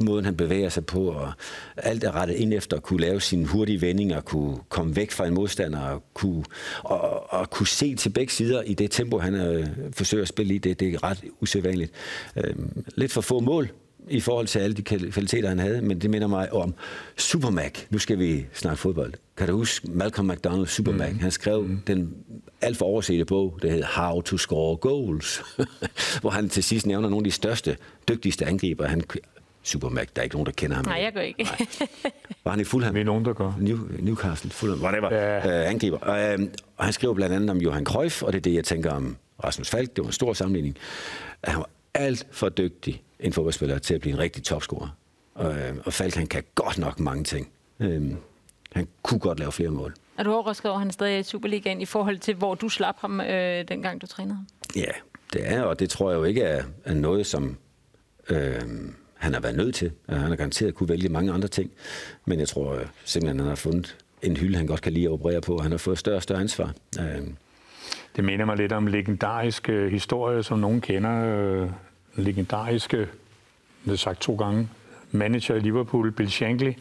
måden han bevæger sig på, og alt er rettet ind efter at kunne lave sine hurtige vendinger, kunne komme væk fra en modstander, og kunne, og, og kunne se til begge sider i det tempo, han øh, forsøger at spille i. Det, det er ret usædvanligt. Øhm, lidt for få mål, i forhold til alle de kvaliteter, han havde, men det minder mig om Supermac. Nu skal vi snakke fodbold. Kan du huske Malcolm McDonald Supermac? Mm. Han skrev mm. den alt for oversete bog, der hedder How to Score Goals, hvor han til sidst nævner nogle af de største, dygtigste angriber. Han, Supermac, der er ikke nogen, der kender ham. Nej, jeg gør ikke. Nej. Var han i Fulham? Vi er nogen, der gør. New, Newcastle, Fulham, whatever. Ja. Uh, angriber. Og, uh, og han skrev blandt andet om Johan Cruyff, og det er det, jeg tænker om Rasmus Falk. Det var en stor sammenligning. Han var alt for dygtig en fodboldspiller til at blive en rigtig topscorer. Og, øh, og Falk, han kan godt nok mange ting. Øhm, han kunne godt lave flere mål. Er du overrasket over, at han stadig er i Superligaen i forhold til, hvor du slap ham, øh, dengang du trænede ham? Ja, det er, og det tror jeg jo ikke er, er noget, som øh, han har været nødt til. Han har garanteret kunne vælge mange andre ting. Men jeg tror øh, simpelthen, han har fundet en hylde, han godt kan lide at operere på, og han har fået større og større ansvar. Øh, det minder mig lidt om legendariske historie, som nogen kender. Øh, legendariske, det er sagt to gange, manager i Liverpool, Bill Shankly,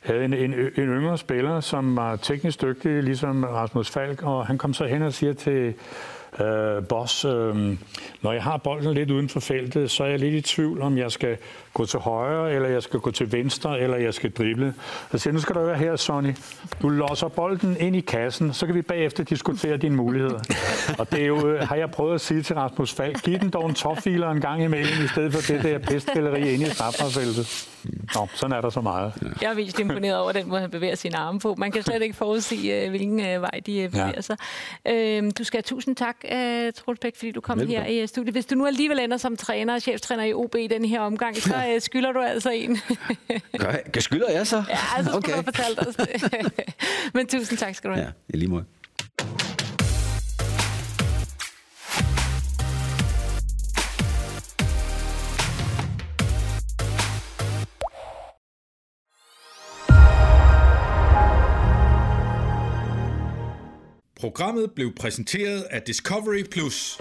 havde en, en, en yngre spiller, som var teknisk dygtig, ligesom Rasmus Falk, og han kom så hen og siger til øh, boss, øh, når jeg har bolden lidt uden for feltet, så er jeg lidt i tvivl, om jeg skal gå til højre, eller jeg skal gå til venstre, eller jeg skal drible. Så siger nu skal du være her, Sonny. Du losser bolden ind i kassen, så kan vi bagefter diskutere dine muligheder. Og det er jo, øh, har jeg prøvet at sige til Rasmus Falk, giv den dog en topfiler en gang imellem, i stedet for det der pestspilleri inde i straffarfeltet. Nå, sådan er der så meget. Jeg er vildt imponeret over den måde, han bevæger sine arme på. Man kan slet ikke forudsige, øh, hvilken øh, vej de bevæger ja. sig. Øhm, du skal have tusind tak, Troels Bæk, fordi du kom Velkommen. her i studiet. Hvis du nu alligevel ender som træner og cheftræner i OB i den her omgang, så skylder du altså en. Gør, skylder jeg så? Ja, så altså, okay. du have os det. Men tusind tak skal du have. Ja, i lige måde. Programmet blev præsenteret af Discovery Plus.